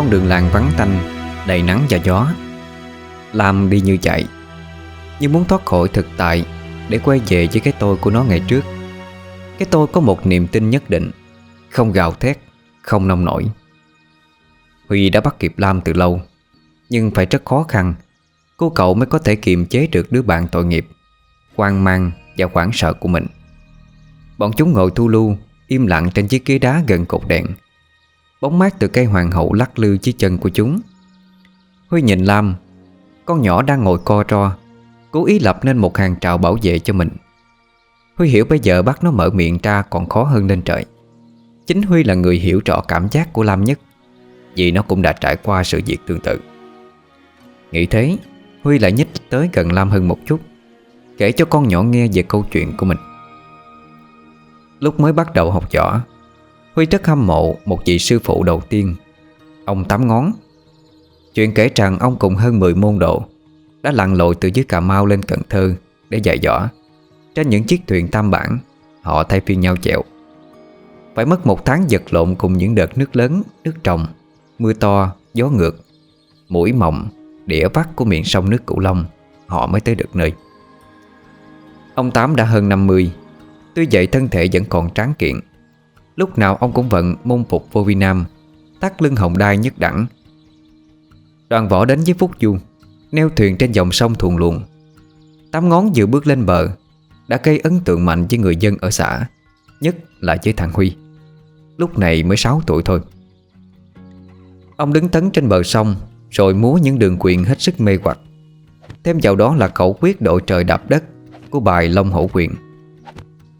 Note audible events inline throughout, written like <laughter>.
Con đường làng vắng tanh, Đầy nắng và gió. Lam đi như chạy, nhưng muốn thoát khỏi thực tại Để quay về với cái tôi của nó ngày trước. Cái tôi có một niềm tin nhất định, Không gào thét, Không nông nổi. Huy đã bắt kịp Lam từ lâu, Nhưng phải rất khó khăn. Cô cậu mới có thể kiềm chế được đứa bạn tội nghiệp, hoang mang và hoảng sợ của mình. Bọn chúng ngồi thu lưu, Im lặng trên chiếc ghế đá gần cột đèn. Bóng mát từ cây hoàng hậu lắc lư dưới chân của chúng. Huy nhìn Lam, Con nhỏ đang ngồi co ro, Cố ý lập nên một hàng trào bảo vệ cho mình. Huy hiểu bây giờ bắt nó mở miệng ra còn khó hơn lên trời. Chính Huy là người hiểu rõ cảm giác của Lam nhất, Vì nó cũng đã trải qua sự việc tương tự. Nghĩ thế, Huy lại nhích tới gần Lam hơn một chút, Kể cho con nhỏ nghe về câu chuyện của mình. Lúc mới bắt đầu học võ Huy rất hâm mộ một vị sư phụ đầu tiên. Ông Tám Ngón. Chuyện kể rằng ông cùng hơn 10 môn độ Đã lặn lội từ dưới Cà Mau lên Cần Thơ Để dạy võ. Trên những chiếc thuyền tam bản Họ thay phiên nhau chèo. Phải mất một tháng giật lộn cùng những đợt nước lớn Nước trồng, mưa to, gió ngược Mũi mộng, đĩa vắt của miệng sông nước Cửu Long Họ mới tới được nơi. Ông Tám đã hơn 50 Tuy vậy thân thể vẫn còn tráng kiện. Lúc nào ông cũng vận môn phục vô vi nam, Tắt lưng hồng đai nhất đẳng. Đoàn võ đến với Phúc Du, Neo thuyền trên dòng sông thuồng luồn. Tám ngón vừa bước lên bờ, Đã gây ấn tượng mạnh với người dân ở xã, Nhất là với thằng Huy. Lúc này mới 6 tuổi thôi. Ông đứng tấn trên bờ sông, Rồi múa những đường quyền hết sức mê hoặc. Thêm vào đó là khẩu quyết đội trời đạp đất Của bài Long Hổ Quyền.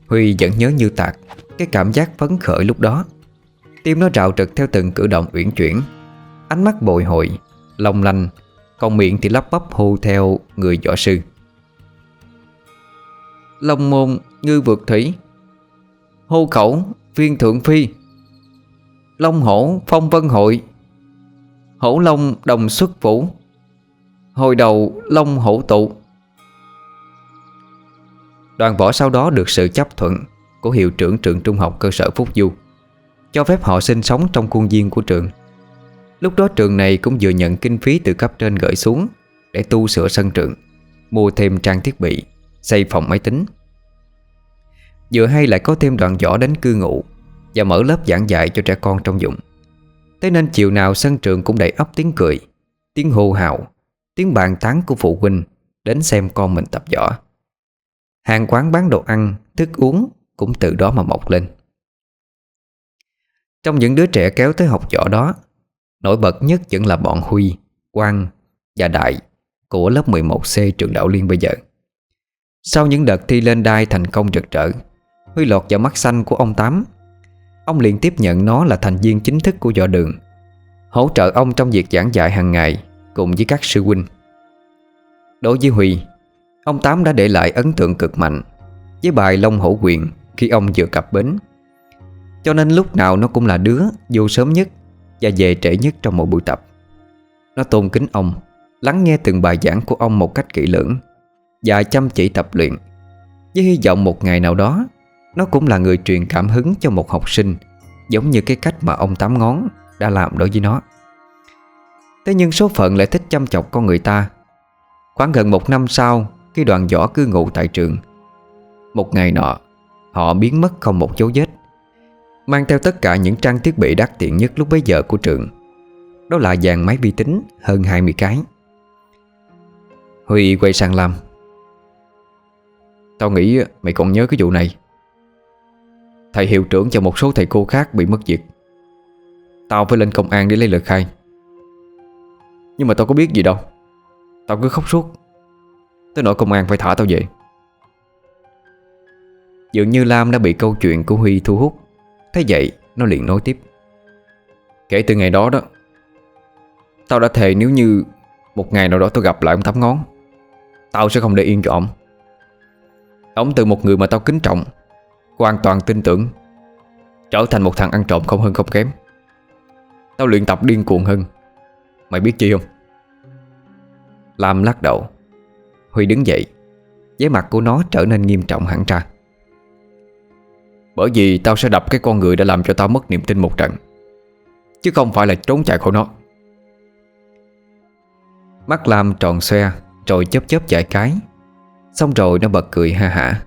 Huy vẫn nhớ như tạc. Cái cảm giác phấn khởi lúc đó. Tim nó rạo trực theo từng cử động uyển chuyển. Ánh mắt bồi hồi lòng lành, Còn miệng thì lắp bắp hô theo người võ sư. Long môn ngư vượt thủy. Hô khẩu viên thượng phi. Long hổ phong vân hội. Hổ long đồng xuất vũ. Hồi đầu long hổ tụ. Đoàn võ sau đó được sự chấp thuận. Của hiệu trưởng trường trung học cơ sở Phúc Du Cho phép họ sinh sống trong khuôn viên của trường. Lúc đó trường này cũng vừa nhận kinh phí từ cấp trên gửi xuống Để tu sửa sân trường Mua thêm trang thiết bị Xây phòng máy tính. Vừa hay lại có thêm đoàn võ đến cư ngụ Và mở lớp giảng dạy cho trẻ con trong dụng Thế nên chiều nào sân trường cũng đầy ấp tiếng cười Tiếng hô hào Tiếng bàn tán của phụ huynh Đến xem con mình tập võ. Hàng quán bán đồ ăn, thức uống cũng từ đó mà mọc lên. Trong những đứa trẻ kéo tới học võ đó Nổi bật nhất vẫn là bọn Huy, Quang và Đại Của lớp 11C trường Đạo Liên bây giờ. Sau những đợt thi lên đai thành công rực rỡ Huy lọt vào mắt xanh của ông Tám. Ông liền tiếp nhận nó là thành viên chính thức của võ đường Hỗ trợ ông trong việc giảng dạy hàng ngày Cùng với các sư huynh. Đối với Huy Ông Tám đã để lại ấn tượng cực mạnh Với bài Long Hổ Quyền khi ông vừa cập bến. Cho nên lúc nào nó cũng là đứa, Vô sớm nhất Và về trễ nhất trong mỗi buổi tập. Nó tôn kính ông, Lắng nghe từng bài giảng của ông một cách kỹ lưỡng Và chăm chỉ tập luyện. Với hy vọng một ngày nào đó, Nó cũng là người truyền cảm hứng cho một học sinh, Giống như cái cách mà ông Tám Ngón Đã làm đối với nó. Thế nhưng số phận lại thích chăm chọc con người ta. Khoảng gần một năm sau, Khi đoàn võ cư ngụ tại trường, Một ngày nọ Họ biến mất không một dấu vết. Mang theo tất cả những trang thiết bị đắt tiện nhất lúc bấy giờ của trường. Đó là dàn máy vi tính, hơn 20 cái. Huy quay sang Lam. Tao nghĩ mày còn nhớ cái vụ này. Thầy hiệu trưởng và một số thầy cô khác bị mất việc. Tao phải lên công an để lấy lời khai. Nhưng mà tao có biết gì đâu. Tao cứ khóc suốt. Tới nỗi công an phải thả tao về. Dường như Lam đã bị câu chuyện của Huy thu hút. Thế vậy, nó liền nói tiếp. Kể từ ngày đó đó, Tao đã thề nếu như Một ngày nào đó tao gặp lại ông thắp Ngón, Tao sẽ không để yên cho ông. Ông từ một người mà tao kính trọng, Hoàn toàn tin tưởng, Trở thành một thằng ăn trộm không hơn không kém. Tao luyện tập điên cuồng hơn. Mày biết chi không? Lam lắc đầu. Huy đứng dậy, vẻ mặt của nó trở nên nghiêm trọng hẳn ra. Bởi vì tao sẽ đập cái con người đã làm cho tao mất niềm tin một trận. Chứ không phải là trốn chạy khỏi nó. Mắt Lam tròn xoe, Rồi chớp chớp vài cái. Xong rồi nó bật cười ha hả.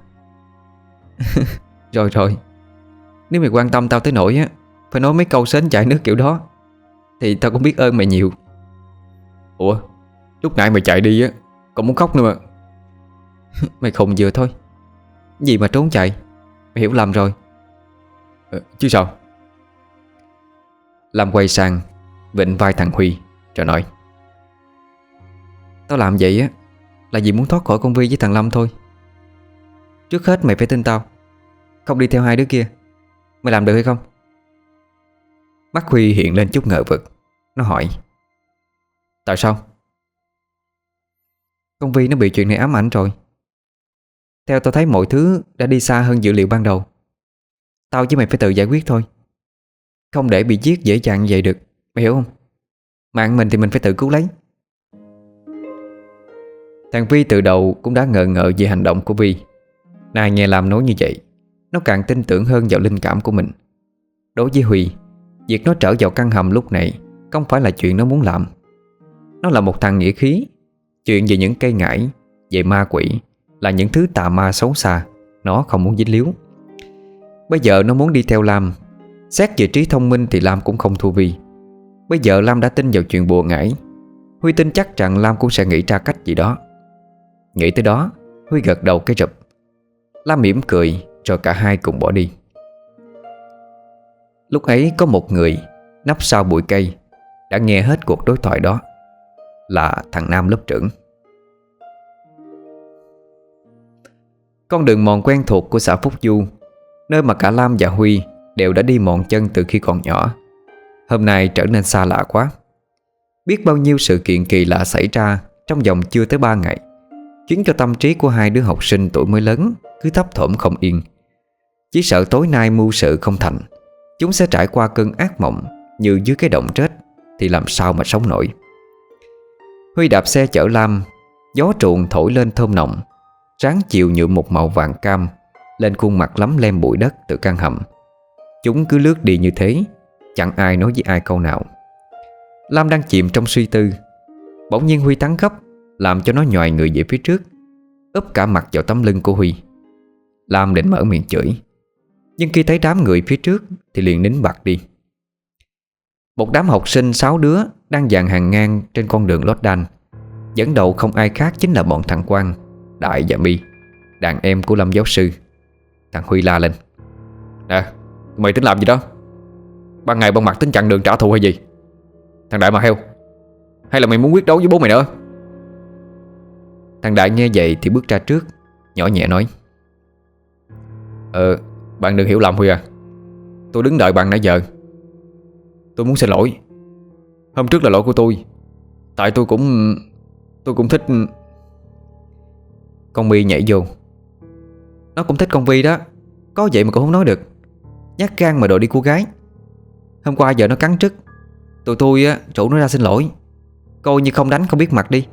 <laughs> Rồi rồi, Nếu mày quan tâm tao tới nỗi á, Phải nói mấy câu sến chạy nước kiểu đó, Thì tao cũng biết ơn mày nhiều. Ủa, Lúc nãy mày chạy đi á, Còn muốn khóc nữa mà. <laughs> Mày khùng vừa thôi. Gì mà trốn chạy? Mày hiểu lầm rồi. Ờ, Chứ sao? Lâm quay sang Vịnh vai thằng Huy Rồi nói. Tao làm vậy á Là vì muốn thoát khỏi con Vi với thằng Lâm thôi. Trước hết mày phải tin tao. Không đi theo hai đứa kia. Mày làm được hay không? Mắt Huy hiện lên chút ngờ vực. Nó hỏi. Tại sao? Con Vi nó bị chuyện này ám ảnh rồi. Theo tao thấy mọi thứ Đã đi xa hơn dữ liệu ban đầu. Tao với mày phải tự giải quyết thôi. Không để bị giết dễ dàng như vậy được, Mày hiểu không? Mạng mình thì mình phải tự cứu lấy. Thằng Vi từ đầu cũng đã ngờ ngợ về hành động của Vi Nay nghe làm nói như vậy, Nó càng tin tưởng hơn vào linh cảm của mình. Đối với Huy, Việc nó trở vào căn hầm lúc này Không phải là chuyện nó muốn làm. Nó là một thằng nghĩa khí, Chuyện về những cây ngải, Về ma quỷ là những thứ tà ma xấu xa. Nó không muốn dính líu. Bây giờ nó muốn đi theo Lam. Xét về trí thông minh thì Lam cũng không thua Vi Bây giờ Lam đã tin vào chuyện bùa ngải. Huy tin chắc rằng Lam cũng sẽ nghĩ ra cách gì đó. Nghĩ tới đó, Huy gật đầu cái rụp. Lam mỉm cười Rồi cả hai cùng bỏ đi. Lúc ấy có một người Nấp sau bụi cây Đã nghe hết cuộc đối thoại đó. Là thằng Nam lớp trưởng. Con đường mòn quen thuộc của xã Phúc Du, Nơi mà cả Lam và Huy Đều đã đi mòn chân từ khi còn nhỏ. Hôm nay trở nên xa lạ quá. Biết bao nhiêu sự kiện kỳ lạ xảy ra Trong vòng chưa tới 3 ngày, Khiến cho tâm trí của hai đứa học sinh tuổi mới lớn Cứ thấp thỏm không yên. Chỉ sợ tối nay mưu sự không thành, Chúng sẽ trải qua cơn ác mộng Như dưới cái động chết Thì làm sao mà sống nổi. Huy đạp xe chở Lam, Gió truồng thổi lên thơm nồng Ráng chiều nhuộm một màu vàng cam Lên khuôn mặt lắm lem bụi đất từ căn hầm. Chúng cứ lướt đi như thế, Chẳng ai nói với ai câu nào. Lam đang chìm trong suy tư. Bỗng nhiên Huy tắn gấp Làm cho nó nhòi người về phía trước, úp cả mặt vào tấm lưng của Huy. Lam định mở miệng chửi, Nhưng khi thấy đám người phía trước Thì liền nín bặt đi. Một đám học sinh sáu đứa Đang dàn hàng ngang trên con đường lót đan Dẫn đầu không ai khác chính là bọn thằng Quang. Đại và My Đàn em của Lâm giáo sư, Thằng Huy la lên. Nè, mày tính làm gì đó? Ban ngày ban mặt tính chặn đường trả thù hay gì? Thằng Đại mà heo, Hay là mày muốn quyết đấu với bố mày nữa? Thằng Đại nghe vậy thì bước ra trước, Nhỏ nhẹ nói. Ờ Bạn đừng hiểu lầm Huy à. Tôi đứng đợi bạn nãy giờ. Tôi muốn xin lỗi. Hôm trước là lỗi của tôi. Tại tôi cũng Tôi cũng thích con My nhảy vô. Nó cũng thích con Vi đó. Có vậy mà cũng không nói được. Nhát gan mà đội đi cô gái. Hôm qua giờ nó cắn trức. Tụi tôi á chủ nó ra xin lỗi. Coi như không đánh, không biết mặt đi.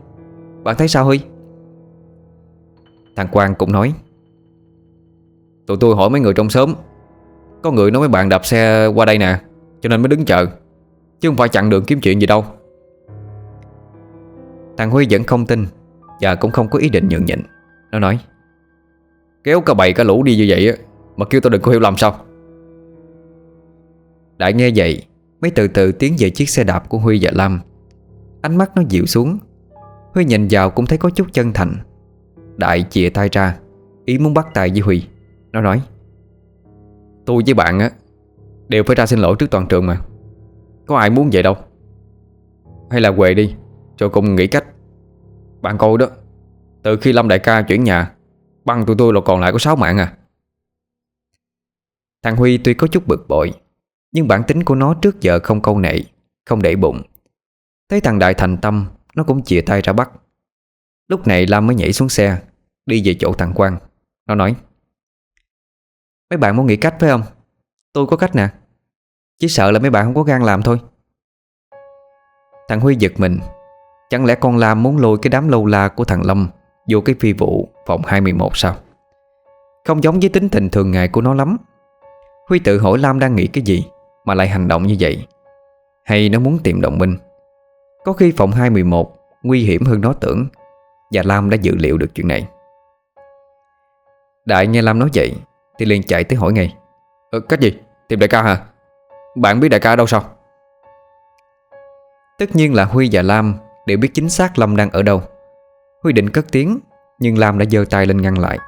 Bạn thấy sao Huy? Thằng Quang cũng nói. Tụi tôi hỏi mấy người trong xóm. Có người nói mấy bạn đạp xe qua đây nè, Cho nên mới đứng chờ. Chứ không phải chặn đường kiếm chuyện gì đâu. Thằng Huy vẫn không tin Và cũng không có ý định nhượng nhịn. Nó nói, Kéo cả bầy cả lũ đi như vậy Mà kêu tôi đừng có hiểu lầm sao? Đại nghe vậy, Mới từ từ tiến về chiếc xe đạp của Huy và Lam Ánh mắt nó dịu xuống. Huy nhìn vào cũng thấy có chút chân thành. Đại chìa tay ra, Ý muốn bắt tay với Huy. Nó nói, Tôi với bạn á, Đều phải ra xin lỗi trước toàn trường mà. Có ai muốn vậy đâu? Hay là quệ đi, Rồi cùng nghĩ cách. Bạn coi đó. Từ khi Lâm đại ca chuyển nhà, Băng tụi tôi là còn lại có 6 mạng à. Thằng Huy tuy có chút bực bội, Nhưng bản tính của nó trước giờ không câu nệ, Không để bụng. Thấy thằng Đại thành tâm, Nó cũng chìa tay ra bắt. Lúc này Lam mới nhảy xuống xe, Đi về chỗ thằng Quang. Nó nói, Mấy bạn muốn nghĩ cách phải không? Tôi có cách nè, Chỉ sợ là mấy bạn không có gan làm thôi. Thằng Huy giật mình, Chẳng lẽ con Lam muốn lôi cái đám lâu la của thằng Lâm Vô cái phi vụ phòng 21 sao? Không giống với tính tình thường ngày của nó lắm. Huy tự hỏi Lam đang nghĩ cái gì Mà lại hành động như vậy. Hay nó muốn tìm đồng minh? Có khi phòng 211 Nguy hiểm hơn nó tưởng Và Lam đã dự liệu được chuyện này. Đại nghe Lam nói vậy Thì liền chạy tới hỏi ngay. Ờ, Cách gì? Tìm đại ca hả? Bạn biết đại ca ở đâu sao? Tất nhiên là Huy và Lam Đều biết chính xác Lâm đang ở đâu. Huy định cất tiếng, Nhưng Lam đã giơ tay lên ngăn lại.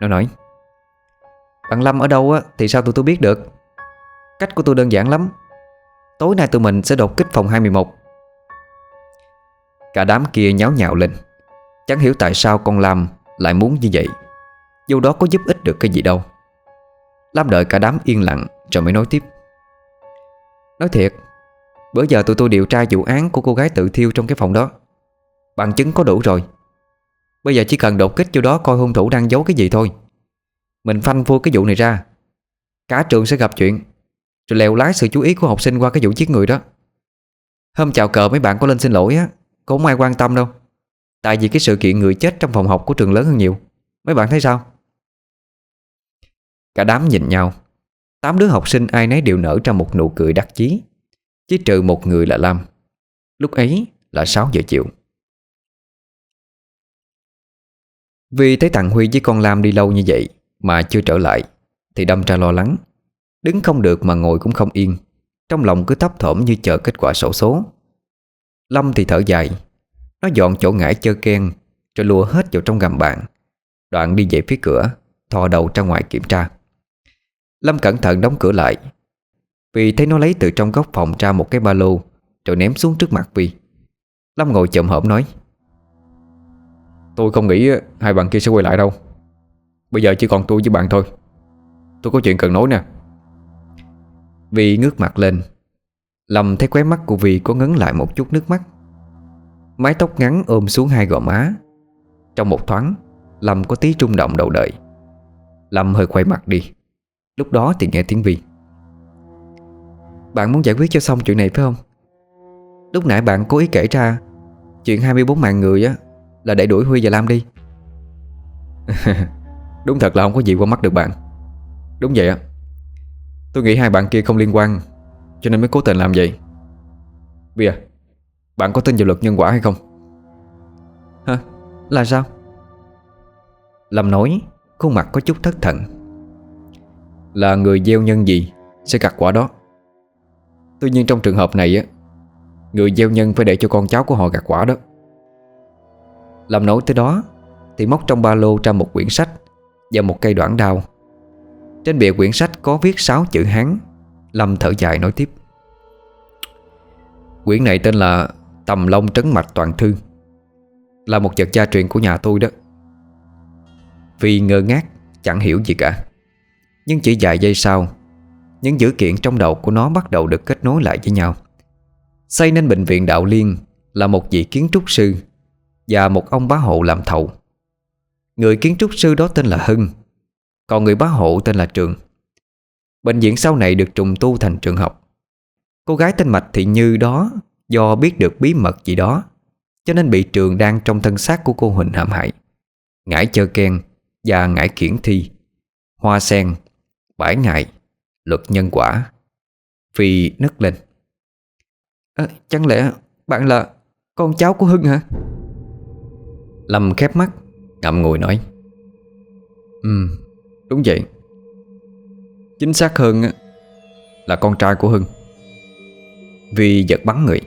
Nó nói, Bạn Lâm ở đâu á? Thì sao tụi tôi biết được? Cách của tôi đơn giản lắm. Tối nay tụi mình sẽ đột kích phòng 21 Cả đám kia nháo nhào lên. Chẳng hiểu tại sao con Lam lại muốn như vậy. Dù đó có giúp ích được cái gì đâu. Lam đợi cả đám yên lặng Rồi mới nói tiếp. Nói thiệt, Bữa giờ tụi tôi điều tra vụ án của cô gái tự thiêu trong cái phòng đó. Bằng chứng có đủ rồi. Bây giờ chỉ cần đột kích vô đó coi hung thủ đang giấu cái gì thôi. Mình phanh vua cái vụ này ra. Cả trường sẽ gặp chuyện. Rồi lèo lái sự chú ý của học sinh qua cái vụ giết người đó. Hôm chào cờ mấy bạn có lên xin lỗi á Cũng không ai quan tâm đâu. Tại vì cái sự kiện người chết trong phòng học của trường lớn hơn nhiều. Mấy bạn thấy sao? Cả đám nhìn nhau. Tám đứa học sinh ai nấy đều nở ra một nụ cười đắc chí. Chỉ trừ một người là Lam. Lúc ấy là 6 giờ chiều. Vì thấy thằng Huy với con Lam đi lâu như vậy Mà chưa trở lại, Thì đâm ra lo lắng. Đứng không được mà ngồi cũng không yên, Trong lòng cứ thấp thỏm như chờ kết quả sổ số. Lâm thì thở dài, Nó dọn chỗ ngải chơ ken Rồi lùa hết vào trong gầm bàn. Đoạn đi về phía cửa, Thò đầu ra ngoài kiểm tra. Lâm cẩn thận đóng cửa lại, Vì thấy nó lấy từ trong góc phòng ra một cái ba lô, Rồi ném xuống trước mặt Vi Lâm ngồi chậm hổm nói Tôi không nghĩ hai bạn kia sẽ quay lại đâu. Bây giờ chỉ còn tôi với bạn thôi. Tôi có chuyện cần nói nè. Vi ngước mặt lên. Lâm thấy khóe mắt của Vi có ngấn lại một chút nước mắt. Mái tóc ngắn ôm xuống hai gò má. Trong một thoáng, Lâm có tí trung động đầu đợi Lâm hơi quay mặt đi. Lúc đó thì nghe tiếng Vi. Bạn muốn giải quyết cho xong chuyện này phải không? Lúc nãy bạn cố ý kể ra Chuyện 24 mạng người á là để đuổi Huy và Lam đi. <laughs> Đúng thật là không có gì qua mắt được bạn. Đúng vậy á. Tôi nghĩ hai bạn kia không liên quan Cho nên mới cố tình làm vậy. Vi à Bạn có tin vào luật nhân quả hay không? Hả? Là sao? Lâm nói Khuôn mặt có chút thất thần Là người gieo nhân gì Sẽ gặt quả đó. Tuy nhiên trong trường hợp này á Người gieo nhân phải để cho con cháu của họ gặt quả đó làm nổi tới đó, Thì móc trong ba lô ra một quyển sách Và một cây đoạn đao. Trên bìa quyển sách có viết 6 chữ Hán, Lâm thở dài nói tiếp. Quyển này tên là Tầm Long Trấn Mạch Toàn Thư. Là một vật gia truyền của nhà tôi đó. Vì ngơ ngác, Chẳng hiểu gì cả. Nhưng chỉ vài giây sau, Những dữ kiện trong đầu của nó bắt đầu được kết nối lại với nhau. Xây nên bệnh viện Đạo Liên Là một vị kiến trúc sư và một ông bá hộ làm thầu. Người kiến trúc sư đó tên là Hưng Còn người bá hộ tên là Trường. Bệnh viện sau này được trùng tu thành trường học. Cô gái tên Mạch Thị Như đó Do biết được bí mật gì đó Cho nên bị trường đang trong thân xác của cô Huỳnh hãm hại. Ngải chơ ken Và ngải kiển thi Hoa sen Bãi ngại Luật nhân quả Phi nứt lên. À, Chẳng lẽ bạn là Con cháu của Hưng hả? Lâm khép mắt, Ngậm ngùi nói. Ừ đúng vậy. Chính xác hơn Là con trai của Hưng. Vì giật bắn người.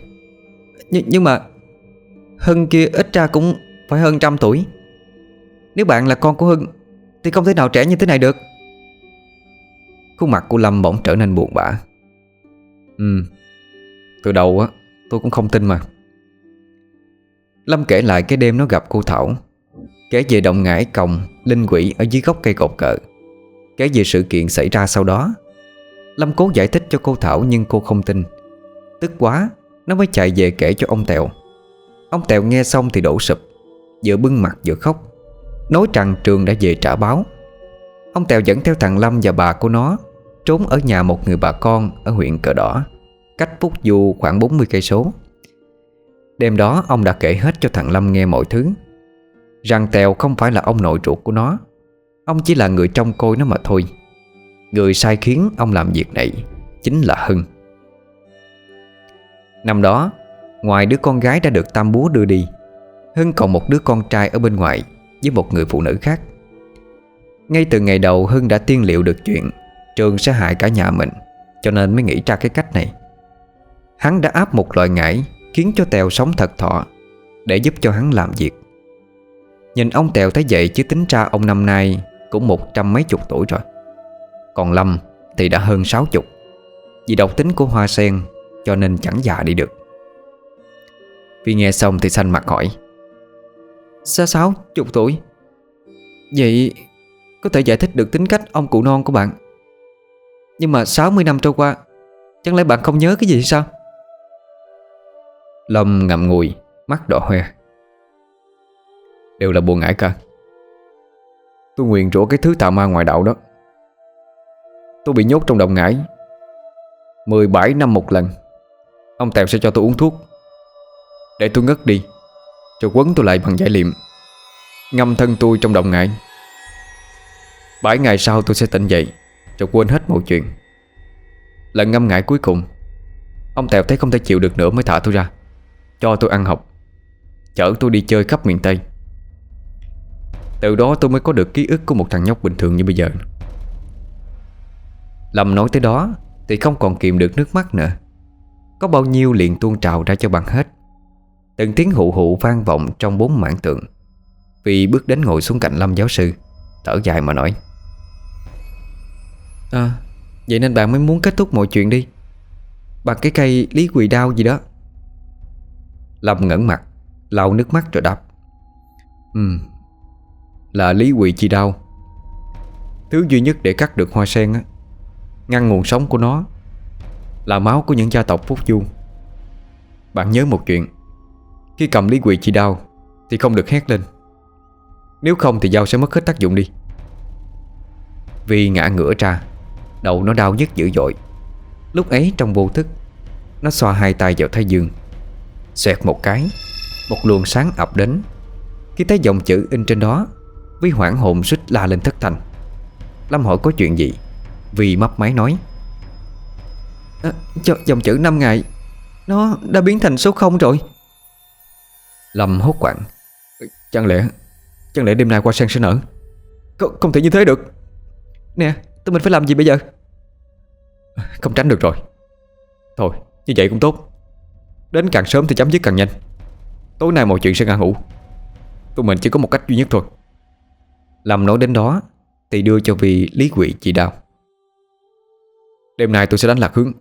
Nh, Nhưng mà Hưng kia ít ra cũng phải hơn trăm tuổi. Nếu bạn là con của Hưng, Thì không thể nào trẻ như thế này được. Khuôn mặt của Lâm bỗng trở nên buồn bã. Ừ Từ đầu á, Tôi cũng không tin mà. Lâm kể lại cái đêm nó gặp cô Thảo. Kể về động ngải còng, Linh quỷ ở dưới gốc cây cột cờ Kể về sự kiện xảy ra sau đó. Lâm cố giải thích cho cô Thảo Nhưng cô không tin. Tức quá, Nó mới chạy về kể cho ông Tèo. Ông Tèo nghe xong thì đổ sụp, Vừa bưng mặt vừa khóc, Nói rằng trường đã về trả báo. Ông Tèo dẫn theo thằng Lâm và bà của nó, Trốn ở nhà một người bà con Ở huyện Cờ Đỏ, Cách Phúc Du khoảng 40 cây số. Đêm đó, ông đã kể hết cho thằng Lâm nghe mọi thứ. Rằng Tèo không phải là ông nội ruột của nó. Ông chỉ là người trong côi nó mà thôi. Người sai khiến ông làm việc này Chính là Hưng. Năm đó, Ngoài đứa con gái đã được tam búa đưa đi, Hưng còn một đứa con trai ở bên ngoài Với một người phụ nữ khác. Ngay từ ngày đầu Hưng đã tiên liệu được chuyện Trường sẽ hại cả nhà mình, Cho nên mới nghĩ ra cái cách này. Hắn đã áp một loại ngải Khiến cho Tèo sống thật thọ, Để giúp cho hắn làm việc. Nhìn ông Tèo thấy vậy chứ tính ra ông năm nay Cũng một trăm mấy chục tuổi rồi. Còn Lâm thì đã hơn sáu chục, Vì độc tính của hoa sen Cho nên chẳng già đi được. Vì nghe xong thì xanh mặt hỏi, Sao sáu chục tuổi? Vậy Có thể giải thích được tính cách ông cụ non của bạn. Nhưng mà 60 năm trôi qua, Chẳng lẽ bạn không nhớ cái gì sao? Lâm ngậm ngùi, Mắt đỏ hoe. Đều là buồn ngải cả. Tôi nguyện rủa cái thứ tà ma ngoài đạo đó. Tôi bị nhốt trong đồng ngải 17 năm một lần. Ông Tèo sẽ cho tôi uống thuốc. Để tôi ngất đi. Rồi quấn tôi lại bằng giải liệm. Ngâm thân tôi trong đồng ngải 7 ngày sau tôi sẽ tỉnh dậy Rồi quên hết mọi chuyện. Lần ngâm ngải cuối cùng, Ông Tèo thấy không thể chịu được nữa mới thả tôi ra. Cho tôi ăn học. Chở tôi đi chơi khắp miền Tây. Từ đó tôi mới có được ký ức của một thằng nhóc bình thường như bây giờ. Lâm nói tới đó Thì không còn kiềm được nước mắt nữa. Có bao nhiêu liền tuôn trào ra cho bằng hết. Từng tiếng hụ hụ vang vọng trong bốn mảng tượng. Vì bước đến ngồi xuống cạnh Lâm giáo sư, Thở dài mà nói. À Vậy nên bạn mới muốn kết thúc mọi chuyện đi. Bằng cái cây lý quỳ đao gì đó. Lâm ngẩn mặt, lau nước mắt rồi đáp. Ừ Là lý quỳ chi đau. Thứ duy nhất để cắt được hoa sen á, Ngăn nguồn sống của nó, Là máu của những gia tộc Phúc Du. Bạn nhớ một chuyện, Khi cầm lý quỳ chi đau Thì không được hét lên. Nếu không thì dao sẽ mất hết tác dụng đi. Vì ngã ngửa ra, Đầu nó đau nhức dữ dội. Lúc ấy trong vô thức, Nó xoa hai tay vào thái dương. Xoẹt một cái Một luồng sáng ập đến. Khi thấy dòng chữ in trên đó Vi hoảng hồn suýt la lên thất thành Lâm hỏi có chuyện gì? Vì mấp máy nói. À, Dòng chữ 5 ngày Nó đã biến thành số 0 rồi. Lâm hốt quảng Chẳng lẽ Chẳng lẽ đêm nay qua sen sẽ nở? Không, không thể như thế được. Nè tụi mình phải làm gì bây giờ? Không tránh được rồi. Thôi như vậy cũng tốt Đến càng sớm thì chấm dứt càng nhanh. Tối nay mọi chuyện sẽ ngã ngủ Tụi mình chỉ có một cách duy nhất thôi. Làm nói đến đó Thì đưa cho vị lý quỷ chỉ đạo. Đêm nay tôi sẽ đánh lạc hướng.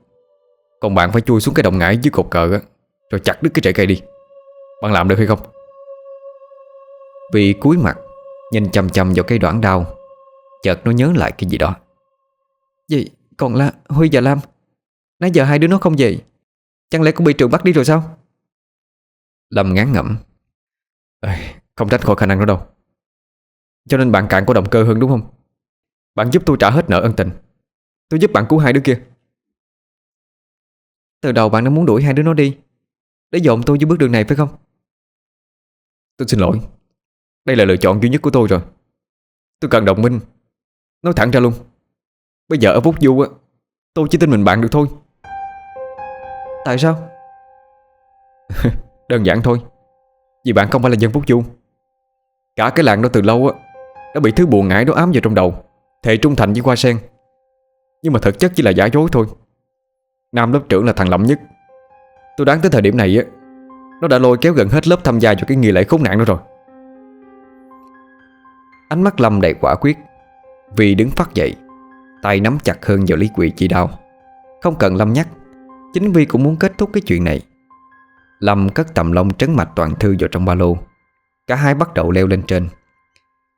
Còn bạn phải chui xuống cái đồng ngải dưới cột cờ á, Rồi chặt đứt cái rễ cây đi. Bạn làm được hay không? Vị cúi mặt, Nhìn chầm chầm vào cây đoạn đau. Chợt nó nhớ lại cái gì đó. Gì còn là Huy và Lam? Nãy giờ hai đứa nó không về. Chẳng lẽ cũng bị trường bắt đi rồi sao? Lâm ngán ngẩm. Không trách khỏi khả năng đó đâu. Cho nên bạn cạn có động cơ hơn đúng không? Bạn giúp tôi trả hết nợ ân tình. Tôi giúp bạn cứu hai đứa kia. Từ đầu bạn đã muốn đuổi hai đứa nó đi. Để dọn tôi dưới bước đường này phải không? Tôi xin lỗi. Đây là lựa chọn duy nhất của tôi rồi. Tôi cần đồng minh. Nói thẳng ra luôn. Bây giờ ở Phúc Du á Tôi chỉ tin mình bạn được thôi Tại sao? <laughs> Đơn giản thôi. Vì bạn không phải là dân Phúc Du Cả cái làng đó từ lâu á, Đã bị thứ buồn ngãi đó ám vào trong đầu. Thề trung thành với Hoa Sen. Nhưng mà thực chất chỉ là giả dối thôi. Nam lớp trưởng là thằng lậm nhất. Tôi đoán tới thời điểm này á, Nó đã lôi kéo gần hết lớp tham gia vào cái nghi lễ khốn nạn đó rồi. Ánh mắt Lâm đầy quả quyết. Vì đứng phát dậy, Tay nắm chặt hơn vào lý quỷ chỉ đau Không cần Lâm nhắc. Chính Vi cũng muốn kết thúc cái chuyện này. Lâm cất tầm lông trấn mạch toàn thư vào trong ba lô. Cả hai bắt đầu leo lên trên.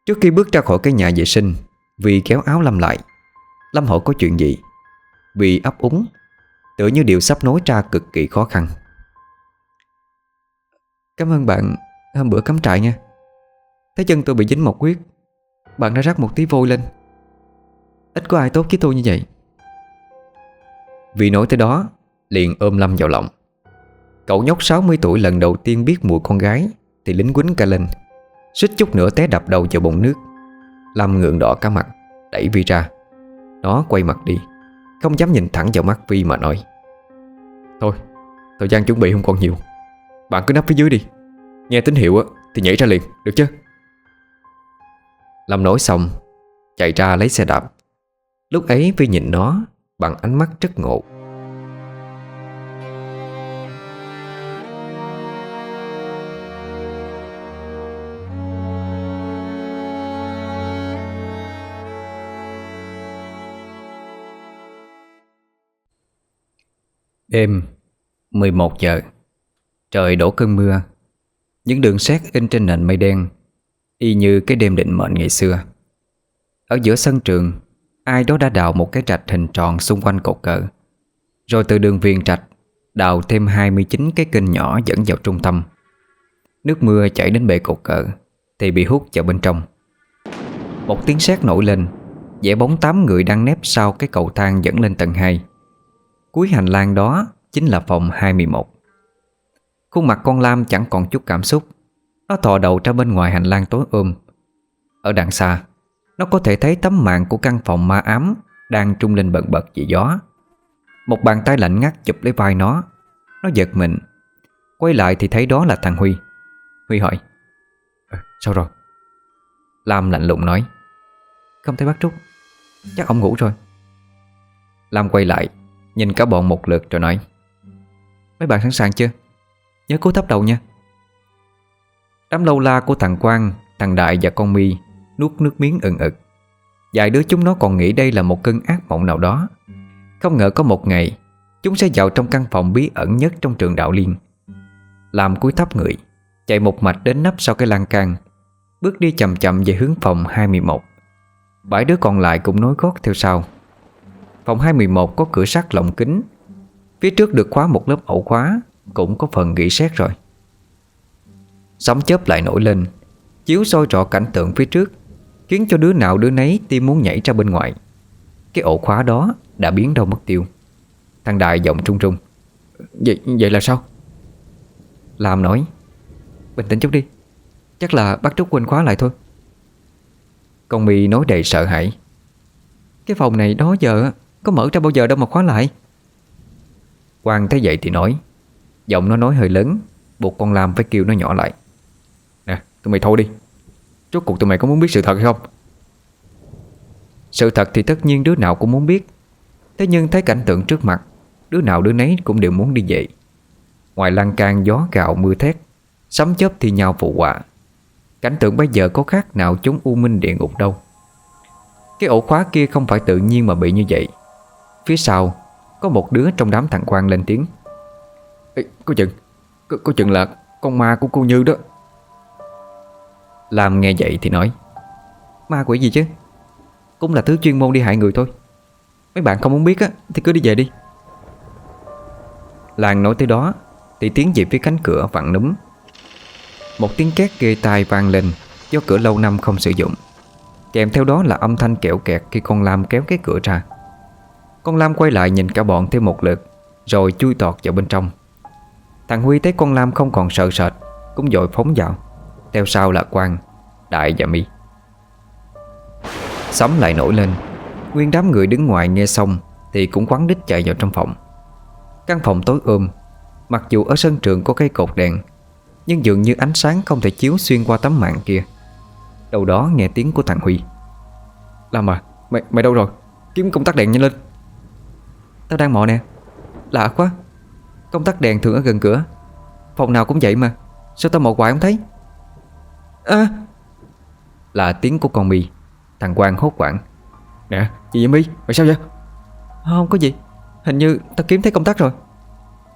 Trước khi bước ra khỏi cái nhà vệ sinh, Vi kéo áo Lâm lại. Lâm hỏi có chuyện gì? Vi ấp úng. Tựa như điều sắp nói ra cực kỳ khó khăn. Cảm ơn bạn, Hôm bữa cắm trại nha. Thấy chân tôi bị dính một quyết Bạn đã rắc một tí vôi lên. Ít có ai tốt với tôi như vậy. Vì nói tới đó Liền ôm Lâm vào lòng. Cậu nhóc 60 tuổi lần đầu tiên biết mùi con gái Thì lính quýnh cả lên Suýt chút nữa té đập đầu vào bồn nước. Lâm ngượng đỏ cả mặt Đẩy Vi ra. Nó quay mặt đi Không dám nhìn thẳng vào mắt Vi mà nói. Thôi Thời gian chuẩn bị không còn nhiều. Bạn cứ nấp phía dưới đi. Nghe tín hiệu Thì nhảy ra liền, được chứ? Lâm nói xong Chạy ra lấy xe đạp. Lúc ấy Vi nhìn nó Bằng ánh mắt rất ngộ. Đêm 11 giờ. Trời đổ cơn mưa. Những đường sét in trên nền mây đen, Y như cái đêm định mệnh ngày xưa. Ở giữa sân trường, Ai đó đã đào một cái trạch hình tròn xung quanh cột cờ. Rồi từ đường viền trạch Đào thêm 29 cái kênh nhỏ dẫn vào trung tâm. Nước mưa chảy đến bệ cột cờ, Thì bị hút vào bên trong. Một tiếng sét nổi lên vẽ bóng tám người đang nép sau cái cầu thang dẫn lên tầng 2 Cuối hành lang đó chính là phòng 21 Khuôn mặt con Lam chẳng còn chút cảm xúc. Nó thò đầu ra bên ngoài hành lang tối ôm. Ở đằng xa Nó có thể thấy tấm màn của căn phòng ma ám Đang trung lên bận bật vì gió. Một bàn tay lạnh ngắt chụp lấy vai nó. Nó giật mình. Quay lại thì thấy đó là thằng Huy. Huy hỏi à, Sao rồi? Lam lạnh lùng nói Không thấy bác Trúc. Chắc ông ngủ rồi. Lam quay lại Nhìn cả bọn một lượt rồi nói, Mấy bạn sẵn sàng chưa? Nhớ cố thấp đầu nha. Đám lâu la của thằng Quang, Thằng Đại và con mi Nuốt nước miếng ừng ực. Vài đứa chúng nó còn nghĩ đây là một cơn ác mộng nào đó. Không ngờ có một ngày, Chúng sẽ vào trong căn phòng bí ẩn nhất trong trường đạo liên. Làm cúi thấp người, Chạy một mạch đến nắp sau cái lan can, Bước đi chậm chậm về hướng phòng 21 Bảy đứa còn lại cũng nối gót theo sau. Phòng 211 có cửa sắt lồng kính. Phía trước được khóa một lớp ổ khóa Cũng có phần gỉ sét rồi. Sóng chớp lại nổi lên Chiếu soi rõ cảnh tượng phía trước Khiến cho đứa nào đứa nấy tim muốn nhảy ra bên ngoài. Cái ổ khóa đó đã biến đâu mất tiêu. Thằng Đại giọng trung trung. Vậy, vậy là sao? Lam nói. Bình tĩnh chút đi Chắc là bác Trúc quên khóa lại thôi. Con mi nói đầy sợ hãi. Cái phòng này đó giờ có mở ra bao giờ đâu mà khóa lại. Quang thấy vậy thì nói. Giọng nó nói hơi lớn. Buộc con Lam phải kêu nó nhỏ lại. Nè, tụi mày thôi đi. Rốt cuộc tụi mày có muốn biết sự thật hay không? Sự thật thì tất nhiên đứa nào cũng muốn biết. Thế nhưng thấy cảnh tượng trước mặt, Đứa nào đứa nấy cũng đều muốn đi về. Ngoài lan can, gió gạo mưa thét, Sấm chớp thì nhau phụ họa. Cảnh tượng bây giờ có khác nào chúng u minh địa ngục đâu. Cái ổ khóa kia không phải tự nhiên mà bị như vậy. Phía sau Có một đứa trong đám thằng quan lên tiếng. Ê, Có chừng có, có chừng là con ma của cô Như đó. Làm nghe vậy thì nói Ma quỷ gì chứ? Cũng là thứ chuyên môn đi hại người thôi. Mấy bạn không muốn biết á Thì cứ đi về đi. Làng nói tới đó Thì tiến về phía cánh cửa vặn núm. Một tiếng két ghê tai vang lên Do cửa lâu năm không sử dụng. Kèm theo đó là âm thanh kẹo kẹt Khi con Lam kéo cái cửa ra con Lam quay lại nhìn cả bọn thêm một lượt Rồi chui tọt vào bên trong. Thằng Huy thấy con Lam không còn sợ sệt Cũng dội phóng vào Theo sau là Quang, Đại và Mi. Sấm lại nổi lên. Nguyên đám người đứng ngoài nghe xong Thì cũng quắn đích chạy vào trong phòng. Căn phòng tối ôm Mặc dù ở sân trường có cây cột đèn Nhưng dường như ánh sáng không thể chiếu xuyên qua tấm mạng kia. Đầu đó nghe tiếng của thằng Huy. Lam à, mày, mày đâu rồi? Kiếm công tắc đèn nhanh lên. Tao đang mò nè. Lạ quá. Công tắc đèn thường ở gần cửa. Phòng nào cũng vậy mà. Sao tao mò hoài không thấy? À. Là tiếng của con mì. Thằng Quang hốt quảng Nè, chị Diễm My Mày sao vậy? Không có gì. Hình như tao kiếm thấy công tắc rồi.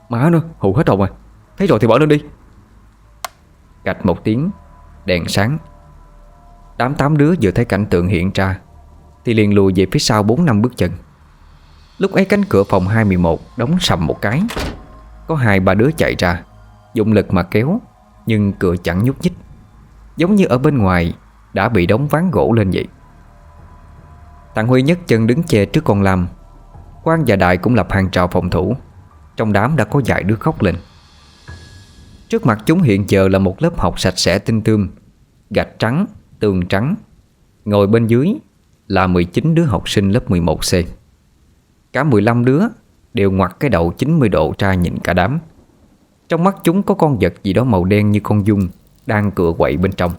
Má nữa hù hết rồi. Mà Thấy rồi thì bỏ lên đi. Gạch một tiếng, Đèn sáng. Đám tám đứa vừa thấy cảnh tượng hiện ra, Thì liền lùi về phía sau 4 năm bước chân. Lúc ấy cánh cửa phòng 211 đóng sầm một cái. Có hai ba đứa chạy ra Dụng lực mà kéo Nhưng cửa chẳng nhúc nhích. Giống như ở bên ngoài Đã bị đóng ván gỗ lên vậy. Thằng Huy nhất chân đứng che trước con Lam. Quang và Đại cũng lập hàng trào phòng thủ. Trong đám đã có vài đứa khóc lên. Trước mặt chúng hiện giờ là một lớp học sạch sẽ tinh tươm Gạch trắng, tường trắng. Ngồi bên dưới là 19 đứa học sinh lớp 11C Cả 15 đứa đều ngoặt cái đầu 90 độ ra nhìn cả đám. Trong mắt chúng có con vật gì đó màu đen như con dung Đang cựa quậy bên trong.